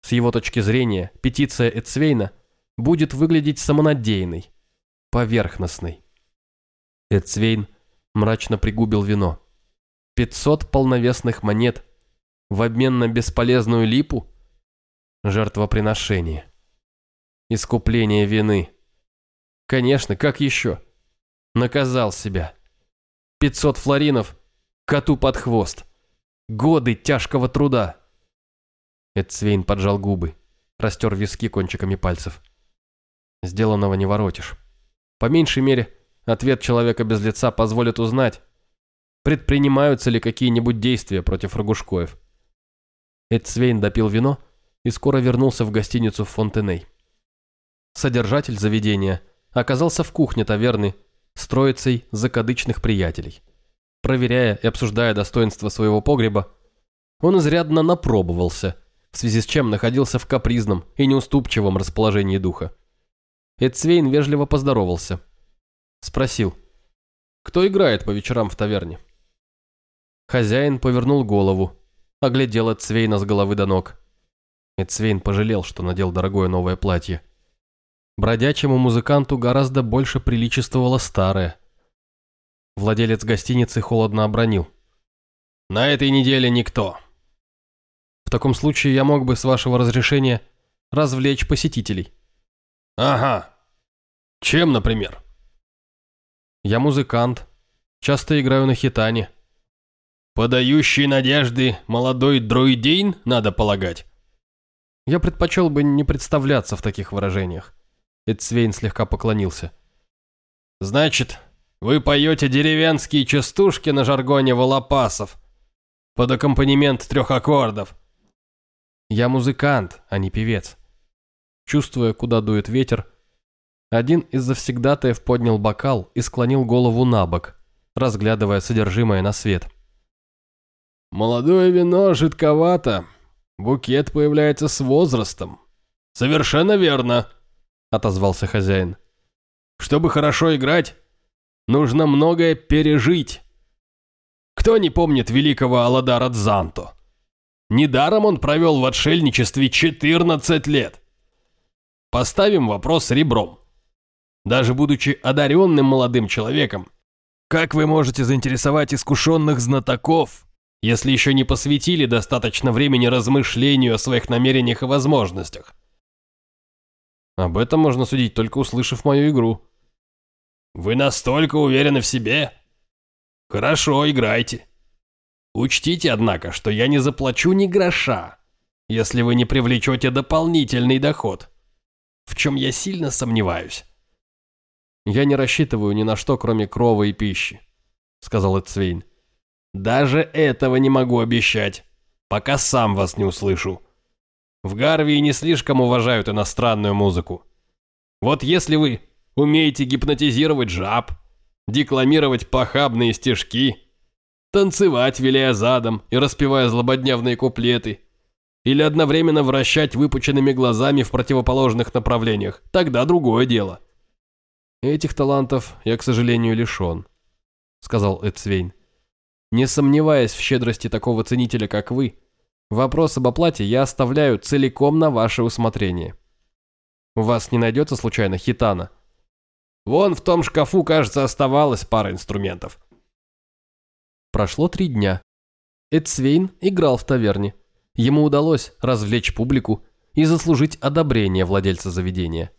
С его точки зрения, петиция Эцвейна будет выглядеть самонадеянной, поверхностной. Эцвейн мрачно пригубил вино. Пятьсот полновесных монет в обмен на бесполезную липу? Жертвоприношение. Искупление вины. Конечно, как еще? Наказал себя. Пятьсот флоринов коту под хвост. Годы тяжкого труда. Эдсвейн поджал губы, растер виски кончиками пальцев. Сделанного не воротишь. По меньшей мере, ответ человека без лица позволит узнать, предпринимаются ли какие-нибудь действия против Рогушкоев. Эдсвейн допил вино и скоро вернулся в гостиницу в Фонтеней. Содержатель заведения оказался в кухне таверны с троицей закадычных приятелей. Проверяя и обсуждая достоинства своего погреба, он изрядно напробовался, в связи с чем находился в капризном и неуступчивом расположении духа. Эдсвейн вежливо поздоровался. Спросил, кто играет по вечерам в таверне? Хозяин повернул голову, оглядел Эдсвейна с головы до ног. Эдсвейн пожалел, что надел дорогое новое платье. Бродячему музыканту гораздо больше приличествовало старое. Владелец гостиницы холодно обронил. «На этой неделе никто». «В таком случае я мог бы, с вашего разрешения, развлечь посетителей». «Ага. Чем, например?» «Я музыкант. Часто играю на хитане». «Подающий надежды молодой дроидейн, надо полагать?» Я предпочел бы не представляться в таких выражениях. Эдсвейн слегка поклонился. «Значит, вы поете деревенские частушки на жаргоне волопасов под аккомпанемент трех аккордов?» «Я музыкант, а не певец». Чувствуя, куда дует ветер, один из завсегдатаев поднял бокал и склонил голову на бок, разглядывая содержимое на свет. «Молодое вино жидковато. Букет появляется с возрастом». «Совершенно верно», отозвался хозяин. Чтобы хорошо играть, нужно многое пережить. Кто не помнит великого Аладара Дзанто? Недаром он провел в отшельничестве 14 лет. Поставим вопрос ребром. Даже будучи одаренным молодым человеком, как вы можете заинтересовать искушенных знатоков, если еще не посвятили достаточно времени размышлению о своих намерениях и возможностях? Об этом можно судить, только услышав мою игру. Вы настолько уверены в себе? Хорошо, играйте. Учтите, однако, что я не заплачу ни гроша, если вы не привлечете дополнительный доход, в чем я сильно сомневаюсь. Я не рассчитываю ни на что, кроме крова и пищи, сказал Эцвейн. Даже этого не могу обещать, пока сам вас не услышу. В Гарвии не слишком уважают иностранную музыку. Вот если вы умеете гипнотизировать жаб, декламировать похабные стишки, танцевать, виляя задом и распевая злободневные куплеты, или одновременно вращать выпученными глазами в противоположных направлениях, тогда другое дело. Этих талантов я, к сожалению, лишен, сказал Эдсвейн. Не сомневаясь в щедрости такого ценителя, как вы, Вопрос об оплате я оставляю целиком на ваше усмотрение. У вас не найдется случайно хитана? Вон в том шкафу, кажется, оставалась пара инструментов. Прошло три дня. Эдсвейн играл в таверне. Ему удалось развлечь публику и заслужить одобрение владельца заведения.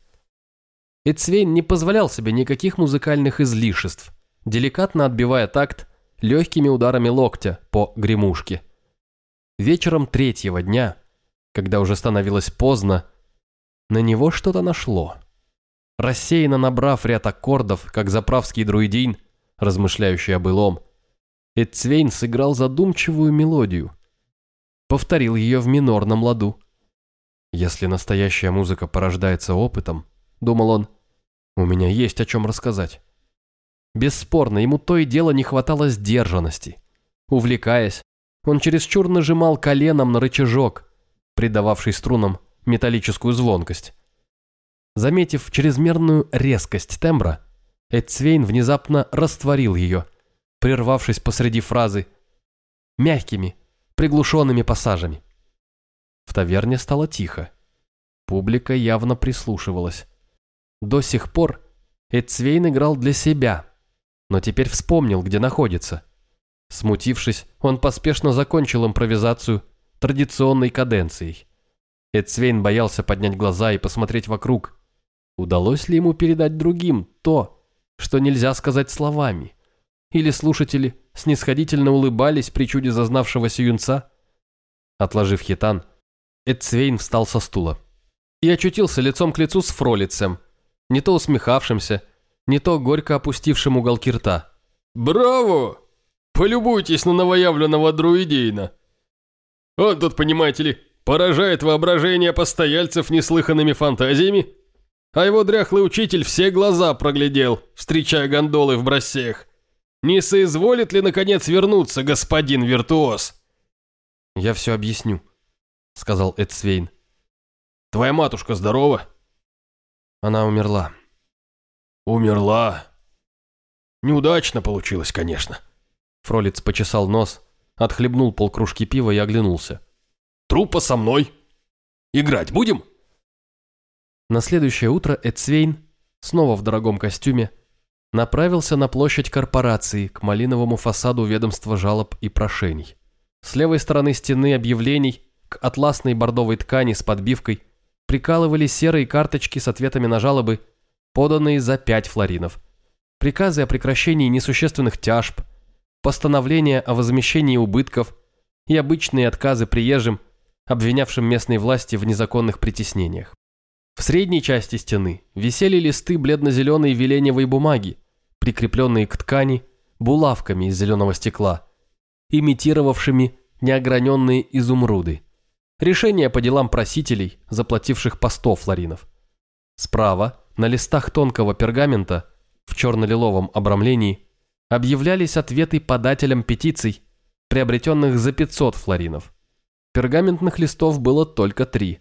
Эдсвейн не позволял себе никаких музыкальных излишеств, деликатно отбивая такт легкими ударами локтя по гремушке. Вечером третьего дня, когда уже становилось поздно, на него что-то нашло. Рассеянно набрав ряд аккордов, как заправский друидин, размышляющий о былом, Эдцвейн сыграл задумчивую мелодию. Повторил ее в минорном ладу. Если настоящая музыка порождается опытом, думал он, у меня есть о чем рассказать. Бесспорно, ему то и дело не хватало сдержанности. Увлекаясь, он чересчур нажимал коленом на рычажок, придававший струнам металлическую звонкость. Заметив чрезмерную резкость тембра, Эдцвейн внезапно растворил ее, прервавшись посреди фразы мягкими, приглушенными пассажами. В таверне стало тихо. Публика явно прислушивалась. До сих пор Эдцвейн играл для себя, но теперь вспомнил, где находится. Смутившись, он поспешно закончил импровизацию традиционной каденцией. Эдцвейн боялся поднять глаза и посмотреть вокруг. Удалось ли ему передать другим то, что нельзя сказать словами? Или слушатели снисходительно улыбались при чуде зазнавшегося юнца? Отложив хитан, Эдцвейн встал со стула и очутился лицом к лицу с Фролицем, не то усмехавшимся, не то горько опустившим уголки рта. «Браво! Полюбуйтесь на новоявленного друидейна! Он тут, понимаете ли, поражает воображение постояльцев неслыханными фантазиями, а его дряхлый учитель все глаза проглядел, встречая гондолы в брассеях. Не соизволит ли, наконец, вернуться господин виртуоз?» «Я все объясню», — сказал Эдсвейн. «Твоя матушка здорова?» Она умерла. «Умерла?» «Неудачно получилось, конечно». Фролиц почесал нос, отхлебнул полкружки пива и оглянулся. «Трупа со мной. Играть будем?» На следующее утро Эдсвейн, снова в дорогом костюме, направился на площадь корпорации к малиновому фасаду ведомства жалоб и прошений. С левой стороны стены объявлений к атласной бордовой ткани с подбивкой прикалывали серые карточки с ответами на жалобы, поданные за пять флоринов. Приказы о прекращении несущественных тяжб, постановления о возмещении убытков и обычные отказы приезжим, обвинявшим местные власти в незаконных притеснениях. В средней части стены висели листы бледно-зеленой веленевой бумаги, прикрепленные к ткани булавками из зеленого стекла, имитировавшими неограненные изумруды. Решение по делам просителей, заплативших по 100 флоринов. Справа, на листах тонкого пергамента, в черно-лиловом обрамлении, объявлялись ответы подателям петиций, приобретенных за 500 флоринов. Пергаментных листов было только три.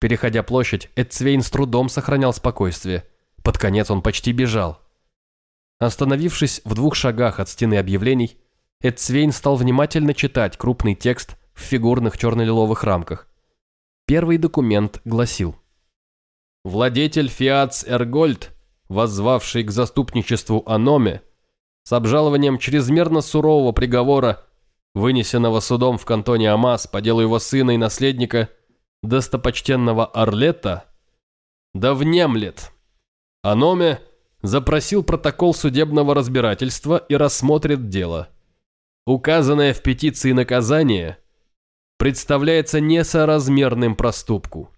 Переходя площадь, Эдцвейн с трудом сохранял спокойствие. Под конец он почти бежал. Остановившись в двух шагах от стены объявлений, Эдцвейн стал внимательно читать крупный текст в фигурных черно-лиловых рамках. Первый документ гласил «Владетель Фиац Эргольд, воззвавший к заступничеству Аноме, с обжалованием чрезмерно сурового приговора, вынесенного судом в кантоне Амас по делу его сына и наследника – достопочтенного Орлета, да внемлет. Аноме запросил протокол судебного разбирательства и рассмотрит дело. Указанное в петиции наказание представляется несоразмерным проступку.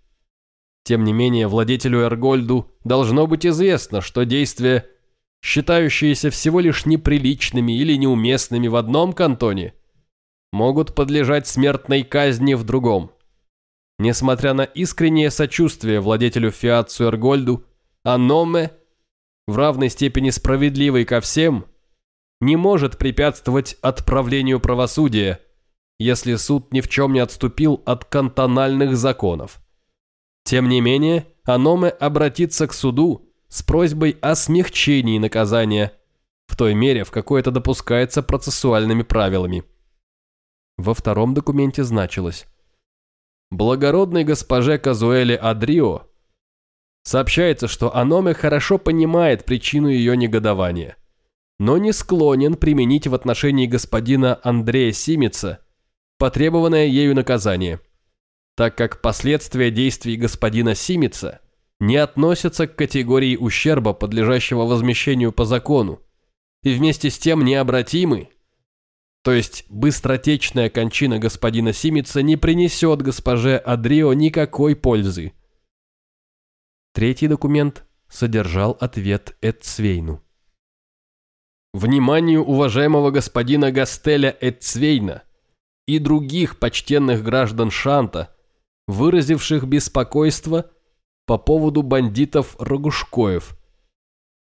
Тем не менее, владетелю Эргольду должно быть известно, что действия, считающиеся всего лишь неприличными или неуместными в одном кантоне, могут подлежать смертной казни в другом. Несмотря на искреннее сочувствие владетелю Фиатцу Эргольду, Аноме, в равной степени справедливый ко всем, не может препятствовать отправлению правосудия, если суд ни в чем не отступил от кантональных законов. Тем не менее, Аноме обратится к суду с просьбой о смягчении наказания в той мере, в какой это допускается процессуальными правилами. Во втором документе значилось благородной госпоже Казуэле Адрио сообщается, что Аноме хорошо понимает причину ее негодования, но не склонен применить в отношении господина Андрея Симица потребованное ею наказание, так как последствия действий господина Симица не относятся к категории ущерба, подлежащего возмещению по закону, и вместе с тем необратимы то есть быстротечная кончина господина Симица не принесет госпоже Адрио никакой пользы. Третий документ содержал ответ Эдцвейну. Вниманию уважаемого господина Гастеля Эдцвейна и других почтенных граждан Шанта, выразивших беспокойство по поводу бандитов Рогушкоев,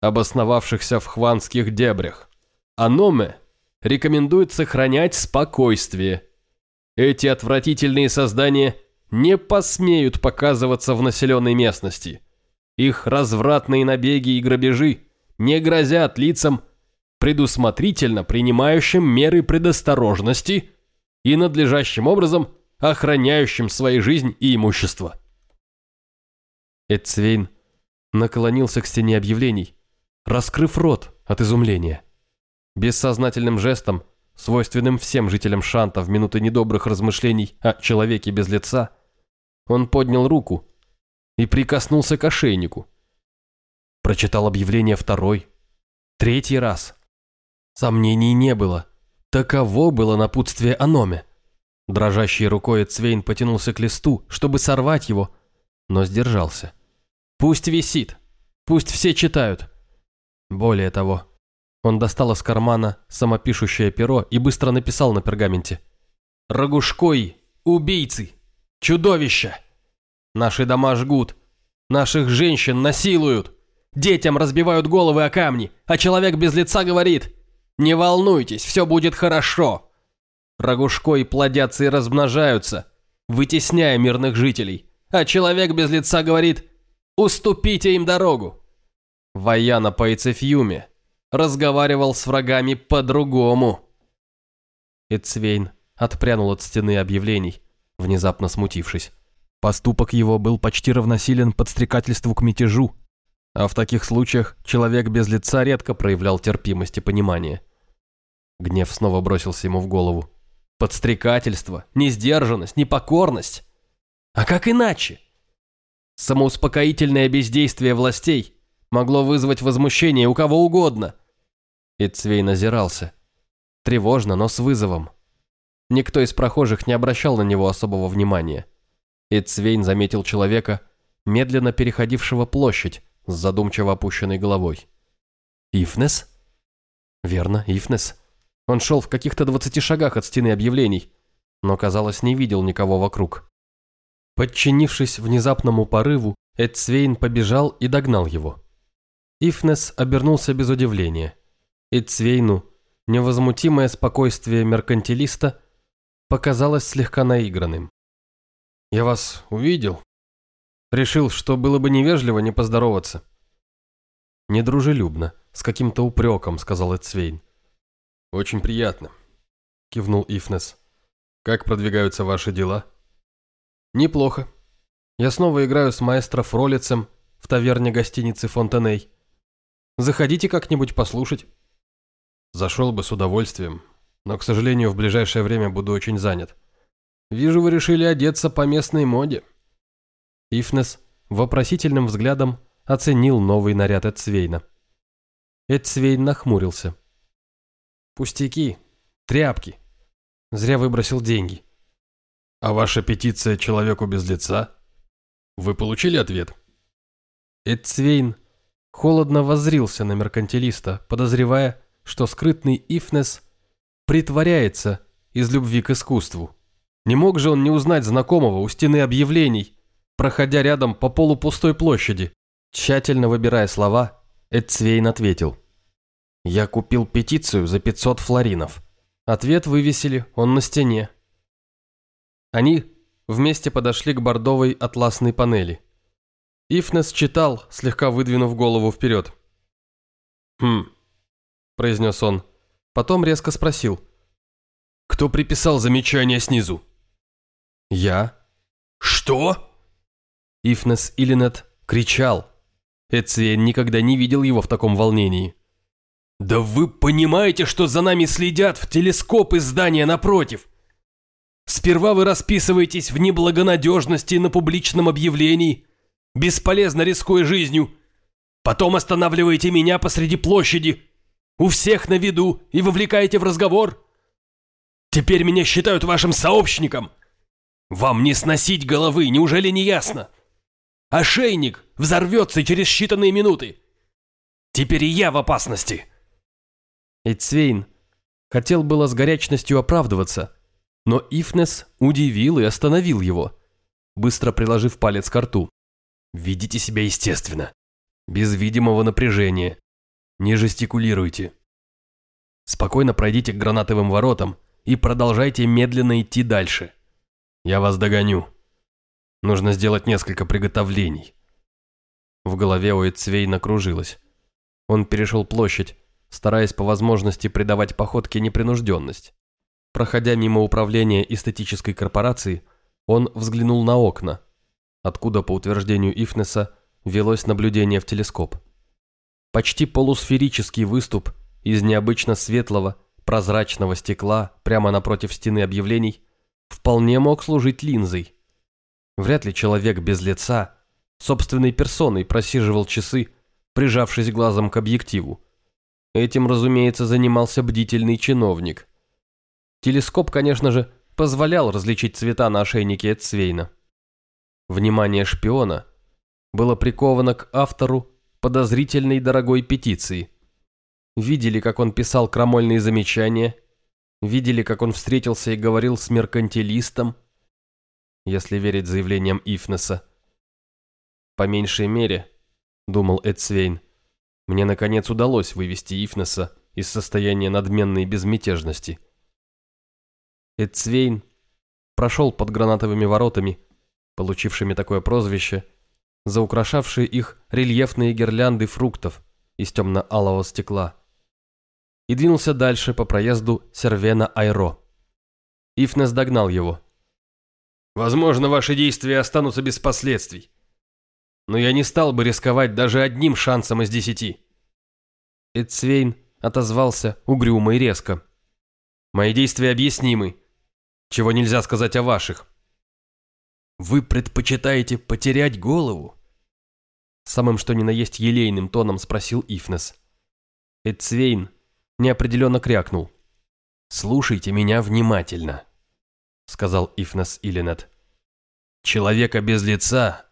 обосновавшихся в хванских дебрях. Аноме рекомендует сохранять спокойствие. Эти отвратительные создания не посмеют показываться в населенной местности. Их развратные набеги и грабежи не грозят лицам, предусмотрительно принимающим меры предосторожности и надлежащим образом охраняющим свои жизнь и имущество. Эдцвейн наклонился к стене объявлений, раскрыв рот от изумления. Бессознательным жестом, свойственным всем жителям Шанта в минуты недобрых размышлений о человеке без лица, он поднял руку и прикоснулся к ошейнику. Прочитал объявление второй, третий раз. Сомнений не было. Таково было напутствие Аноме. Дрожащей рукой Цвейн потянулся к листу, чтобы сорвать его, но сдержался. Пусть висит, пусть все читают. Более того, он достал из кармана самопишущее перо и быстро написал на пергаменте. «Рогушкой, убийцы, чудовища! Наши дома жгут, наших женщин насилуют, детям разбивают головы о камни, а человек без лица говорит «Не волнуйтесь, все будет хорошо!» Рогушкой плодятся и размножаются, вытесняя мирных жителей, а человек без лица говорит «Уступите им дорогу!» Ваяна Пайцефьюме разговаривал с врагами по-другому. Эцвейн отпрянул от стены объявлений, внезапно смутившись. Поступок его был почти равносилен подстрекательству к мятежу, а в таких случаях человек без лица редко проявлял терпимость и понимание. Гнев снова бросился ему в голову. Подстрекательство, несдержанность, непокорность. А как иначе? Самоуспокоительное бездействие властей могло вызвать возмущение у кого угодно. Ицвей назирался. Тревожно, но с вызовом. Никто из прохожих не обращал на него особого внимания. Ицвейн заметил человека, медленно переходившего площадь с задумчиво опущенной головой. «Ифнес?» «Верно, Ифнес». Он шел в каких-то двадцати шагах от стены объявлений, но, казалось, не видел никого вокруг. Подчинившись внезапному порыву, Эдсвейн побежал и догнал его. Ифнес обернулся без удивления. Эдсвейну невозмутимое спокойствие меркантилиста показалось слегка наигранным. «Я вас увидел. Решил, что было бы невежливо не поздороваться». «Недружелюбно, с каким-то упреком», — сказал Эдсвейн. «Очень приятно», — кивнул Ифнес. «Как продвигаются ваши дела?» «Неплохо. Я снова играю с маэстро Фролицем в таверне гостиницы Фонтеней. Заходите как-нибудь послушать». «Зашел бы с удовольствием, но, к сожалению, в ближайшее время буду очень занят. Вижу, вы решили одеться по местной моде». Ифнес вопросительным взглядом оценил новый наряд Эдсвейна. Эдсвейн нахмурился. Пустяки. Тряпки. Зря выбросил деньги. А ваша петиция человеку без лица? Вы получили ответ? Эдцвейн холодно воззрился на меркантилиста, подозревая, что скрытный Ифнес притворяется из любви к искусству. Не мог же он не узнать знакомого у стены объявлений, проходя рядом по полупустой площади. Тщательно выбирая слова, Эдцвейн ответил. Я купил петицию за 500 флоринов. Ответ вывесили, он на стене. Они вместе подошли к бордовой атласной панели. Ифнес читал, слегка выдвинув голову вперед. «Хм», – произнес он. Потом резко спросил. «Кто приписал замечание снизу?» «Я». «Что?» Ифнес Иллинет кричал. Эциен никогда не видел его в таком волнении. «Да вы понимаете, что за нами следят в телескоп из здания напротив? Сперва вы расписываетесь в неблагонадежности на публичном объявлении, бесполезно рискуя жизнью. Потом останавливаете меня посреди площади, у всех на виду и вовлекаете в разговор. Теперь меня считают вашим сообщником. Вам не сносить головы, неужели не ясно? Ошейник взорвется через считанные минуты. Теперь и я в опасности». Эйцвейн хотел было с горячностью оправдываться, но Ифнес удивил и остановил его, быстро приложив палец к рту. «Ведите себя естественно, без видимого напряжения. Не жестикулируйте. Спокойно пройдите к гранатовым воротам и продолжайте медленно идти дальше. Я вас догоню. Нужно сделать несколько приготовлений. В голове у Эцвейна кружилось. Он перешел площадь, стараясь по возможности придавать походке непринужденность. Проходя мимо управления эстетической корпорации, он взглянул на окна, откуда, по утверждению Ифнеса, велось наблюдение в телескоп. Почти полусферический выступ из необычно светлого, прозрачного стекла прямо напротив стены объявлений вполне мог служить линзой. Вряд ли человек без лица собственной персоной просиживал часы, прижавшись глазом к объективу. Этим, разумеется, занимался бдительный чиновник. Телескоп, конечно же, позволял различить цвета на ошейнике Эцвейна. Внимание шпиона было приковано к автору подозрительной дорогой петиции. Видели, как он писал крамольные замечания, видели, как он встретился и говорил с меркантилистом, если верить заявлениям Ифнеса. По меньшей мере, думал Эдсвейн, мне наконец удалось вывести Ифнеса из состояния надменной безмятежности. Эдсвейн прошел под гранатовыми воротами, получившими такое прозвище, за украшавшие их рельефные гирлянды фруктов из темно-алого стекла, и двинулся дальше по проезду Сервена-Айро. Ифнес догнал его. «Возможно, ваши действия останутся без последствий но я не стал бы рисковать даже одним шансом из десяти. Эдсвейн отозвался угрюмо и резко. Мои действия объяснимы, чего нельзя сказать о ваших. Вы предпочитаете потерять голову? Самым что ни на есть елейным тоном спросил Ифнес. Эдсвейн неопределенно крякнул. «Слушайте меня внимательно», — сказал Ифнес Иллинет. «Человека без лица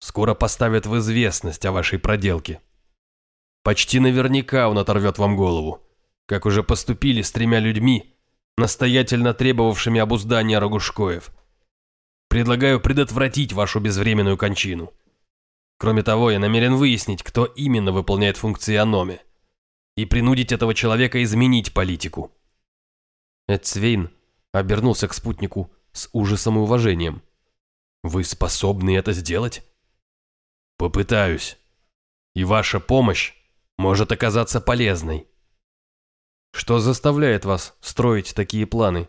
Скоро поставят в известность о вашей проделке. Почти наверняка он оторвет вам голову, как уже поступили с тремя людьми, настоятельно требовавшими обуздания Рогушкоев. Предлагаю предотвратить вашу безвременную кончину. Кроме того, я намерен выяснить, кто именно выполняет функции Аноми, и принудить этого человека изменить политику. Эдсвейн обернулся к спутнику с ужасом и уважением. «Вы способны это сделать?» Попытаюсь. И ваша помощь может оказаться полезной. Что заставляет вас строить такие планы?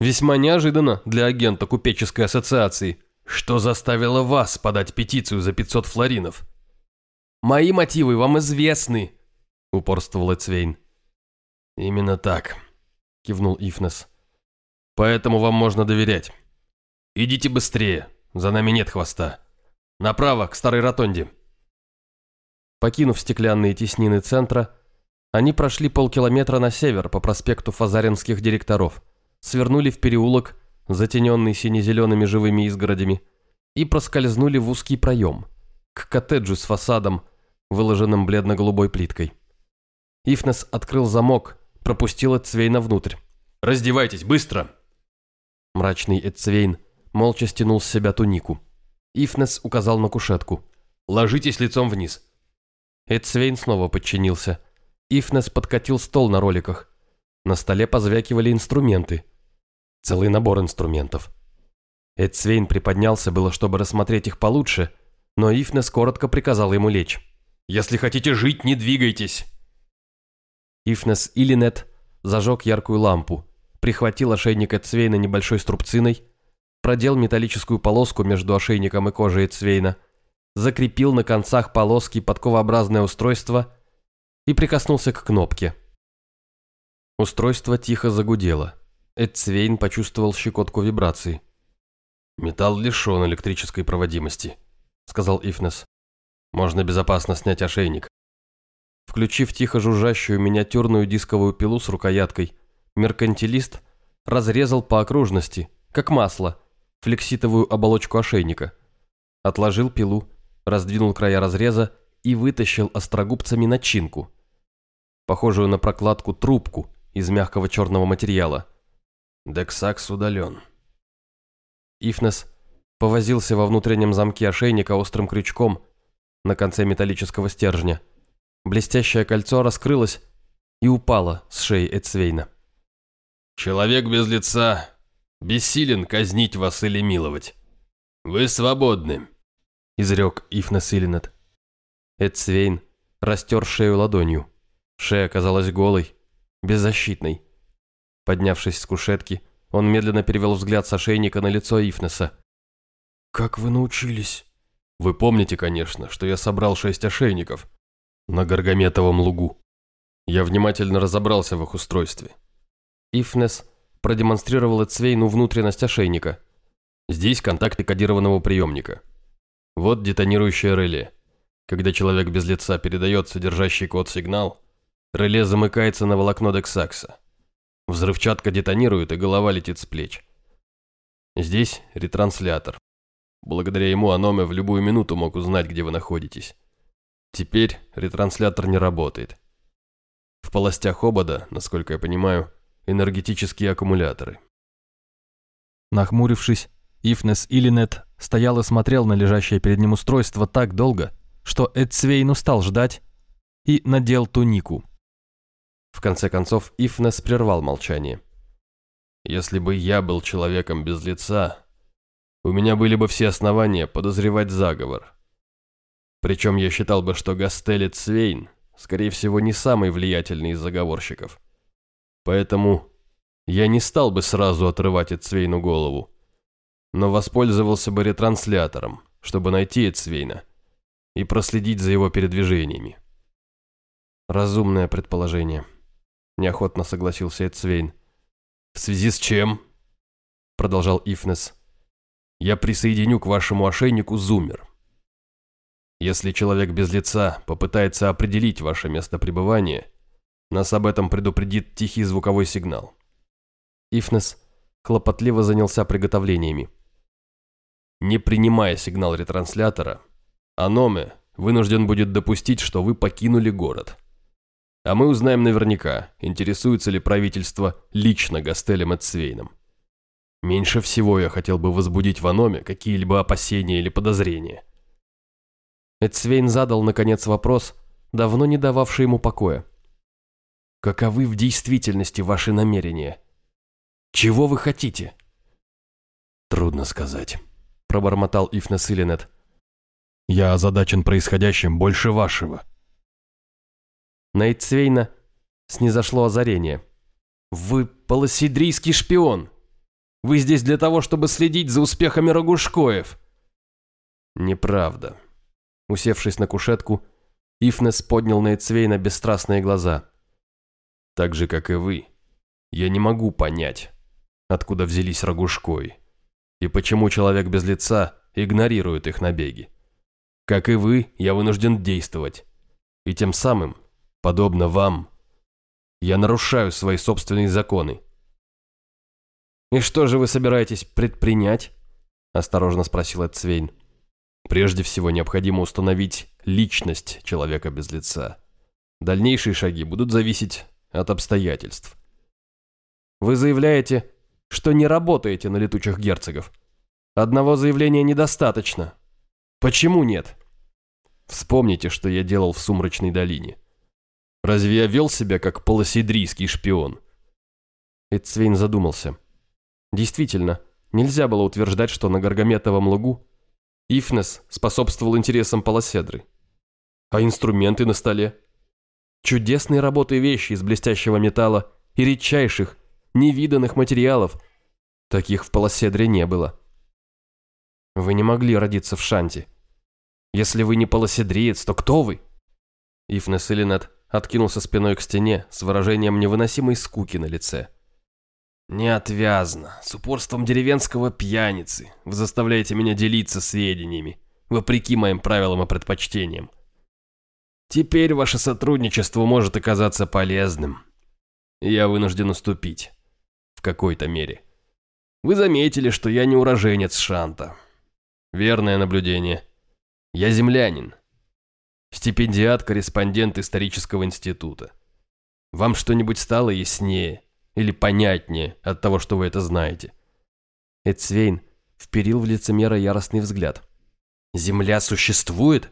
Весьма неожиданно для агента купеческой ассоциации. Что заставило вас подать петицию за 500 флоринов? Мои мотивы вам известны, упорствовал Эцвейн. Именно так, кивнул Ифнес. Поэтому вам можно доверять. Идите быстрее, за нами нет хвоста. Направо, к старой ротонде. Покинув стеклянные теснины центра, они прошли полкилометра на север по проспекту Фазаринских директоров, свернули в переулок, затененный сине-зелеными живыми изгородями, и проскользнули в узкий проем, к коттеджу с фасадом, выложенным бледно-голубой плиткой. Ифнес открыл замок, пропустил Эцвейна внутрь. «Раздевайтесь, быстро!» Мрачный Эцвейн молча стянул с себя тунику. Ифнес указал на кушетку. «Ложитесь лицом вниз». Эдсвейн снова подчинился. Ифнес подкатил стол на роликах. На столе позвякивали инструменты. Целый набор инструментов. Эдсвейн приподнялся было, чтобы рассмотреть их получше, но Ифнес коротко приказал ему лечь. «Если хотите жить, не двигайтесь!» Ифнес Илинет зажег яркую лампу, прихватил ошейник Эдсвейна небольшой струбциной продел металлическую полоску между ошейником и кожей Цвейна, закрепил на концах полоски подковообразное устройство и прикоснулся к кнопке. Устройство тихо загудело. Эдцвейн почувствовал щекотку вибраций. «Металл лишен электрической проводимости», — сказал Ифнес. «Можно безопасно снять ошейник». Включив тихо жужжащую миниатюрную дисковую пилу с рукояткой, меркантилист разрезал по окружности, как масло, флекситовую оболочку ошейника. Отложил пилу, раздвинул края разреза и вытащил острогубцами начинку, похожую на прокладку трубку из мягкого черного материала. Дексакс удален. Ифнес повозился во внутреннем замке ошейника острым крючком на конце металлического стержня. Блестящее кольцо раскрылось и упало с шеи Эцвейна. «Человек без лица Бессилен казнить вас или миловать. «Вы свободны», — изрек Ифнес Иллинет. Эдсвейн растер шею ладонью. Шея оказалась голой, беззащитной. Поднявшись с кушетки, он медленно перевел взгляд с ошейника на лицо Ифнеса. «Как вы научились?» «Вы помните, конечно, что я собрал шесть ошейников на Гаргометовом лугу. Я внимательно разобрался в их устройстве». Ифнес продемонстрировал Эцвейну внутренность ошейника. Здесь контакты кодированного приемника. Вот детонирующее реле. Когда человек без лица передает содержащий код-сигнал, реле замыкается на волокно Дексакса. Взрывчатка детонирует, и голова летит с плеч. Здесь ретранслятор. Благодаря ему Аноме в любую минуту мог узнать, где вы находитесь. Теперь ретранслятор не работает. В полостях обода, насколько я понимаю, энергетические аккумуляторы. Нахмурившись, Ифнес Иллинет стоял и смотрел на лежащее перед ним устройство так долго, что Эдсвейн устал ждать и надел тунику. В конце концов, Ифнес прервал молчание. «Если бы я был человеком без лица, у меня были бы все основания подозревать заговор. Причем я считал бы, что Гастелет Свейн, скорее всего, не самый влиятельный из заговорщиков. Поэтому я не стал бы сразу отрывать Эцвейну голову, но воспользовался бы ретранслятором, чтобы найти Эцвейна и проследить за его передвижениями. Разумное предположение. Неохотно согласился Эцвейн. В связи с чем? Продолжал Ифнес. Я присоединю к вашему ошейнику зумер. Если человек без лица попытается определить ваше место пребывания, нас об этом предупредит тихий звуковой сигнал. Ифнес хлопотливо занялся приготовлениями. Не принимая сигнал ретранслятора, Аноме вынужден будет допустить, что вы покинули город. А мы узнаем наверняка, интересуется ли правительство лично Гастелем Эцвейном. Меньше всего я хотел бы возбудить в Аноме какие-либо опасения или подозрения. Эцвейн задал, наконец, вопрос, давно не дававший ему покоя. «Каковы в действительности ваши намерения? Чего вы хотите?» «Трудно сказать», — пробормотал Ифнес Иллинет. «Я озадачен происходящим больше вашего». На Эцвейна снизошло озарение. «Вы полосидрийский шпион! Вы здесь для того, чтобы следить за успехами Рогушкоев!» «Неправда», Усевшись на кушетку, Ифнес поднял на Эцвейна бесстрастные глаза. «Так же, как и вы, я не могу понять, откуда взялись Рогушкой, и почему человек без лица игнорирует их набеги. Как и вы, я вынужден действовать, и тем самым, подобно вам, я нарушаю свои собственные законы». «И что же вы собираетесь предпринять?» – осторожно спросил Эцвейн. Прежде всего необходимо установить личность человека без лица. Дальнейшие шаги будут зависеть от обстоятельств. Вы заявляете, что не работаете на летучих герцогов. Одного заявления недостаточно. Почему нет? Вспомните, что я делал в Сумрачной долине. Разве я вел себя как полосидрийский шпион? Эцвейн задумался. Действительно, нельзя было утверждать, что на Гаргаметовом лугу Ифнес способствовал интересам полоседры. А инструменты на столе? Чудесные работы и вещи из блестящего металла и редчайших, невиданных материалов. Таких в полоседре не было. Вы не могли родиться в Шанте. Если вы не полоседриец, то кто вы? Ифнес Иллинет откинулся спиной к стене с выражением невыносимой скуки на лице. «Неотвязно, с упорством деревенского пьяницы. Вы заставляете меня делиться сведениями, вопреки моим правилам и предпочтениям. Теперь ваше сотрудничество может оказаться полезным. Я вынужден уступить. В какой-то мере. Вы заметили, что я не уроженец Шанта. Верное наблюдение. Я землянин. Стипендиат-корреспондент исторического института. Вам что-нибудь стало яснее?» Или понятнее от того, что вы это знаете. Эцвейн вперил в лицемера яростный взгляд. «Земля существует?»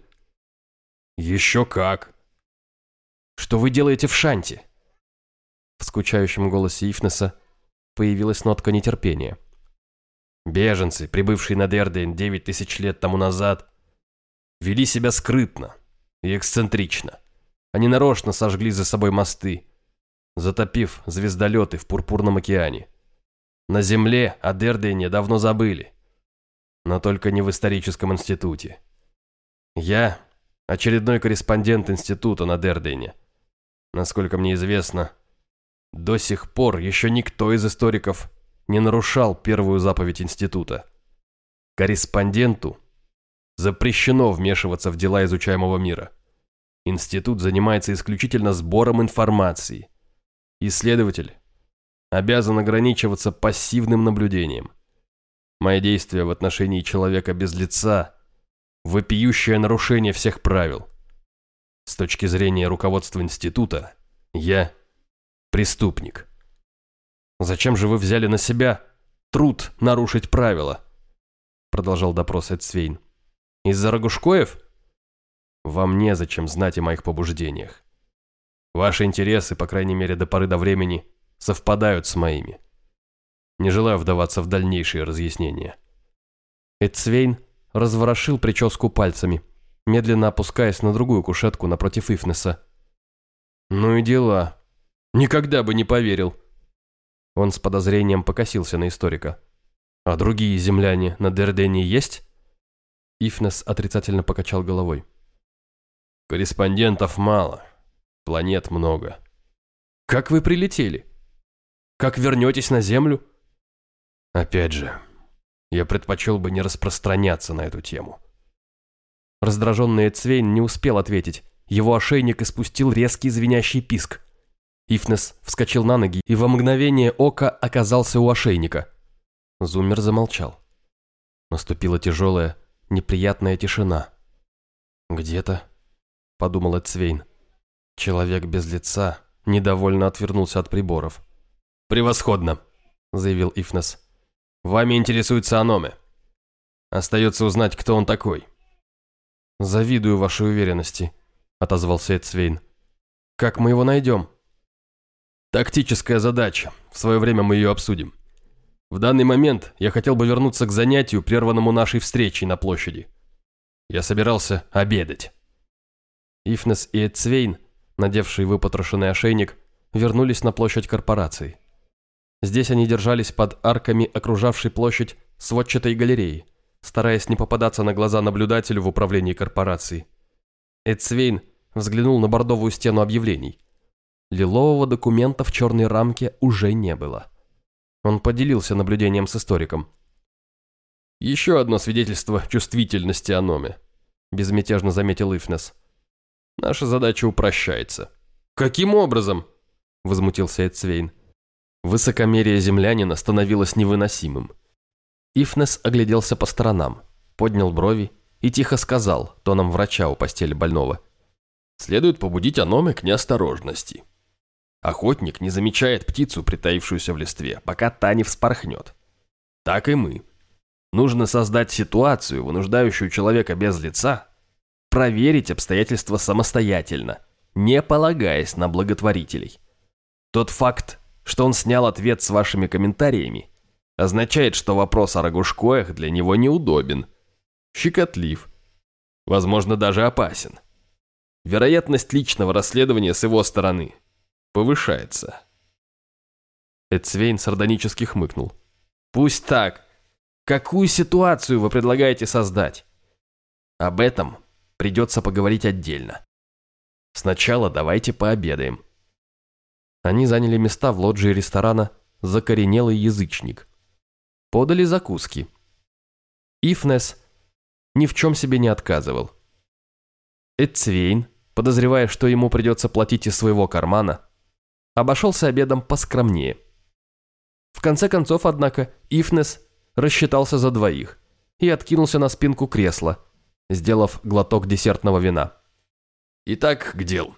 «Еще как!» «Что вы делаете в Шанте?» В скучающем голосе Ифнеса появилась нотка нетерпения. Беженцы, прибывшие на Дердейн 9 тысяч лет тому назад, вели себя скрытно и эксцентрично. Они нарочно сожгли за собой мосты, затопив звездолеты в Пурпурном океане. На Земле о Дердейне давно забыли, но только не в историческом институте. Я очередной корреспондент института на Дердейне. Насколько мне известно, до сих пор еще никто из историков не нарушал первую заповедь института. Корреспонденту запрещено вмешиваться в дела изучаемого мира. Институт занимается исключительно сбором информации. Исследователь обязан ограничиваться пассивным наблюдением. Мои действия в отношении человека без лица – вопиющее нарушение всех правил. С точки зрения руководства института, я – преступник. «Зачем же вы взяли на себя труд нарушить правила?» Продолжал допрос Эдсвейн. «Из-за Рогушкоев?» «Вам незачем знать о моих побуждениях. Ваши интересы, по крайней мере до поры до времени, совпадают с моими. Не желаю вдаваться в дальнейшие разъяснения». Эдсвейн разворошил прическу пальцами, медленно опускаясь на другую кушетку напротив Ифнеса. «Ну и дела. Никогда бы не поверил», он с подозрением покосился на историка. «А другие земляне на Дердене есть?» Ифнес отрицательно покачал головой. «Корреспондентов мало. Планет много». «Как вы прилетели? Как вернетесь на Землю?» «Опять же, я предпочел бы не распространяться на эту тему». Раздраженный Цвейн не успел ответить. Его ошейник испустил резкий звенящий писк. Ифнес вскочил на ноги и во мгновение ока оказался у ошейника. Зумер замолчал. Наступила тяжелая, неприятная тишина. «Где-то», — подумал Эцвейн, — «человек без лица недовольно отвернулся от приборов». «Превосходно», — заявил Ифнес. «Вами интересуется Аноме. Остается узнать, кто он такой». «Завидую вашей уверенности», — отозвался Эцвейн. «Как мы его найдем?» Тактическая задача. В свое время мы ее обсудим. В данный момент я хотел бы вернуться к занятию, прерванному нашей встречей на площади. Я собирался обедать. Ифнес и Эцвейн, надевшие выпотрошенный ошейник, вернулись на площадь корпорации. Здесь они держались под арками, окружавшей площадь сводчатой галереи, стараясь не попадаться на глаза наблюдателю в управлении корпорацией. Эцвейн взглянул на бордовую стену объявлений. Лилового документа в черной рамке уже не было. Он поделился наблюдением с историком. «Еще одно свидетельство чувствительности Аноме», – безмятежно заметил Ифнес. «Наша задача упрощается». «Каким образом?» – возмутился Эдсвейн. Высокомерие землянина становилось невыносимым. Ифнес огляделся по сторонам, поднял брови и тихо сказал, тоном врача у постели больного. «Следует побудить Аноме к неосторожности. Охотник не замечает птицу, притаившуюся в листве, пока та не вспорхнет. Так и мы. Нужно создать ситуацию, вынуждающую человека без лица проверить обстоятельства самостоятельно, не полагаясь на благотворителей. Тот факт, что он снял ответ с вашими комментариями, означает, что вопрос о рогушкоях для него неудобен, щекотлив, возможно, даже опасен. Вероятность личного расследования с его стороны – повышается. Эцвейн сардонически хмыкнул. Пусть так. Какую ситуацию вы предлагаете создать? Об этом придется поговорить отдельно. Сначала давайте пообедаем. Они заняли места в лоджии ресторана «Закоренелый язычник». Подали закуски. Ифнес ни в чем себе не отказывал. Эцвейн, подозревая, что ему придется платить из своего кармана, обошелся обедом поскромнее. В конце концов, однако, Ифнес рассчитался за двоих и откинулся на спинку кресла, сделав глоток десертного вина. Итак, к делу.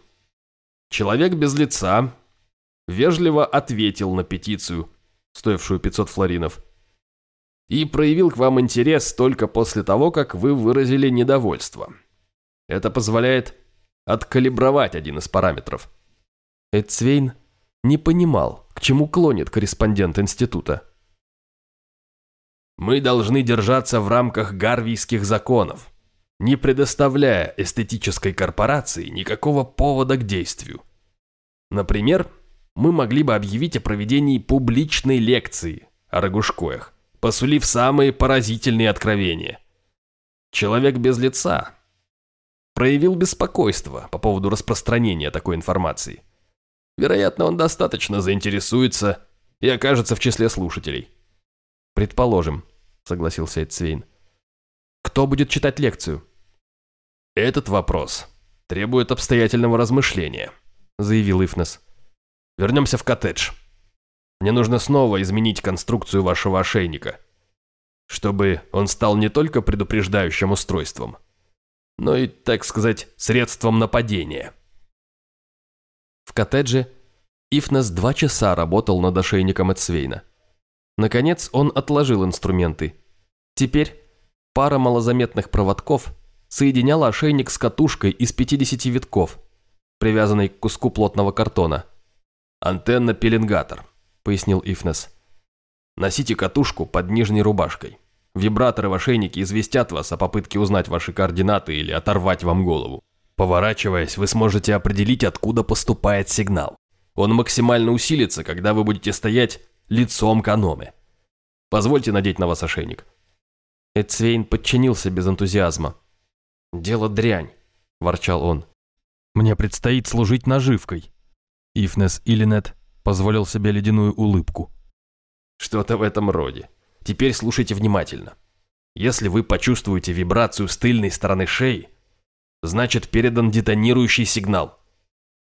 Человек без лица вежливо ответил на петицию, стоившую 500 флоринов, и проявил к вам интерес только после того, как вы выразили недовольство. Это позволяет откалибровать один из параметров. Эдсвейн не понимал, к чему клонит корреспондент института. Мы должны держаться в рамках гарвийских законов, не предоставляя эстетической корпорации никакого повода к действию. Например, мы могли бы объявить о проведении публичной лекции о рогушкоях, посулив самые поразительные откровения. Человек без лица проявил беспокойство по поводу распространения такой информации. Вероятно, он достаточно заинтересуется и окажется в числе слушателей. «Предположим», — согласился Эдсвейн. «Кто будет читать лекцию?» «Этот вопрос требует обстоятельного размышления», — заявил Ифнес. «Вернемся в коттедж. Мне нужно снова изменить конструкцию вашего ошейника, чтобы он стал не только предупреждающим устройством, но и, так сказать, средством нападения». В коттедже Ифнес два часа работал над ошейником Эдсвейна. Наконец он отложил инструменты. Теперь пара малозаметных проводков соединяла ошейник с катушкой из 50 витков, привязанной к куску плотного картона. «Антенна-пеленгатор», — пояснил Ифнес. «Носите катушку под нижней рубашкой. Вибраторы в ошейнике известят вас о попытке узнать ваши координаты или оторвать вам голову. Поворачиваясь, вы сможете определить, откуда поступает сигнал. Он максимально усилится, когда вы будете стоять лицом к аноме. Позвольте надеть на вас ошейник». Эдсвейн подчинился без энтузиазма. «Дело дрянь», – ворчал он. «Мне предстоит служить наживкой». Ифнес Иллинет позволил себе ледяную улыбку. «Что-то в этом роде. Теперь слушайте внимательно. Если вы почувствуете вибрацию с тыльной стороны шеи, значит передан детонирующий сигнал.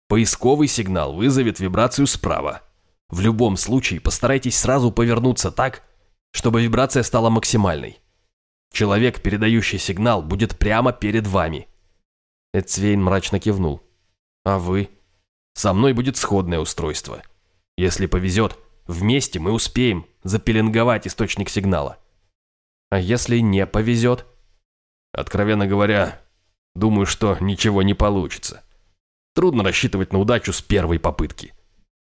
Поисковый сигнал вызовет вибрацию справа. В любом случае постарайтесь сразу повернуться так, чтобы вибрация стала максимальной. Человек, передающий сигнал, будет прямо перед вами. Эцвейн мрачно кивнул. А вы? Со мной будет сходное устройство. Если повезет, вместе мы успеем запеленговать источник сигнала. А если не повезет? Откровенно говоря, думаю, что ничего не получится. Трудно рассчитывать на удачу с первой попытки.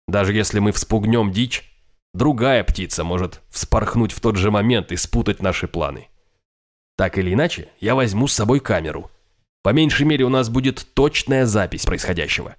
Даже если мы вспугнем дичь, другая птица может вспорхнуть в тот же момент и спутать наши планы. Так или иначе, я возьму с собой камеру. По меньшей мере у нас будет точная запись происходящего.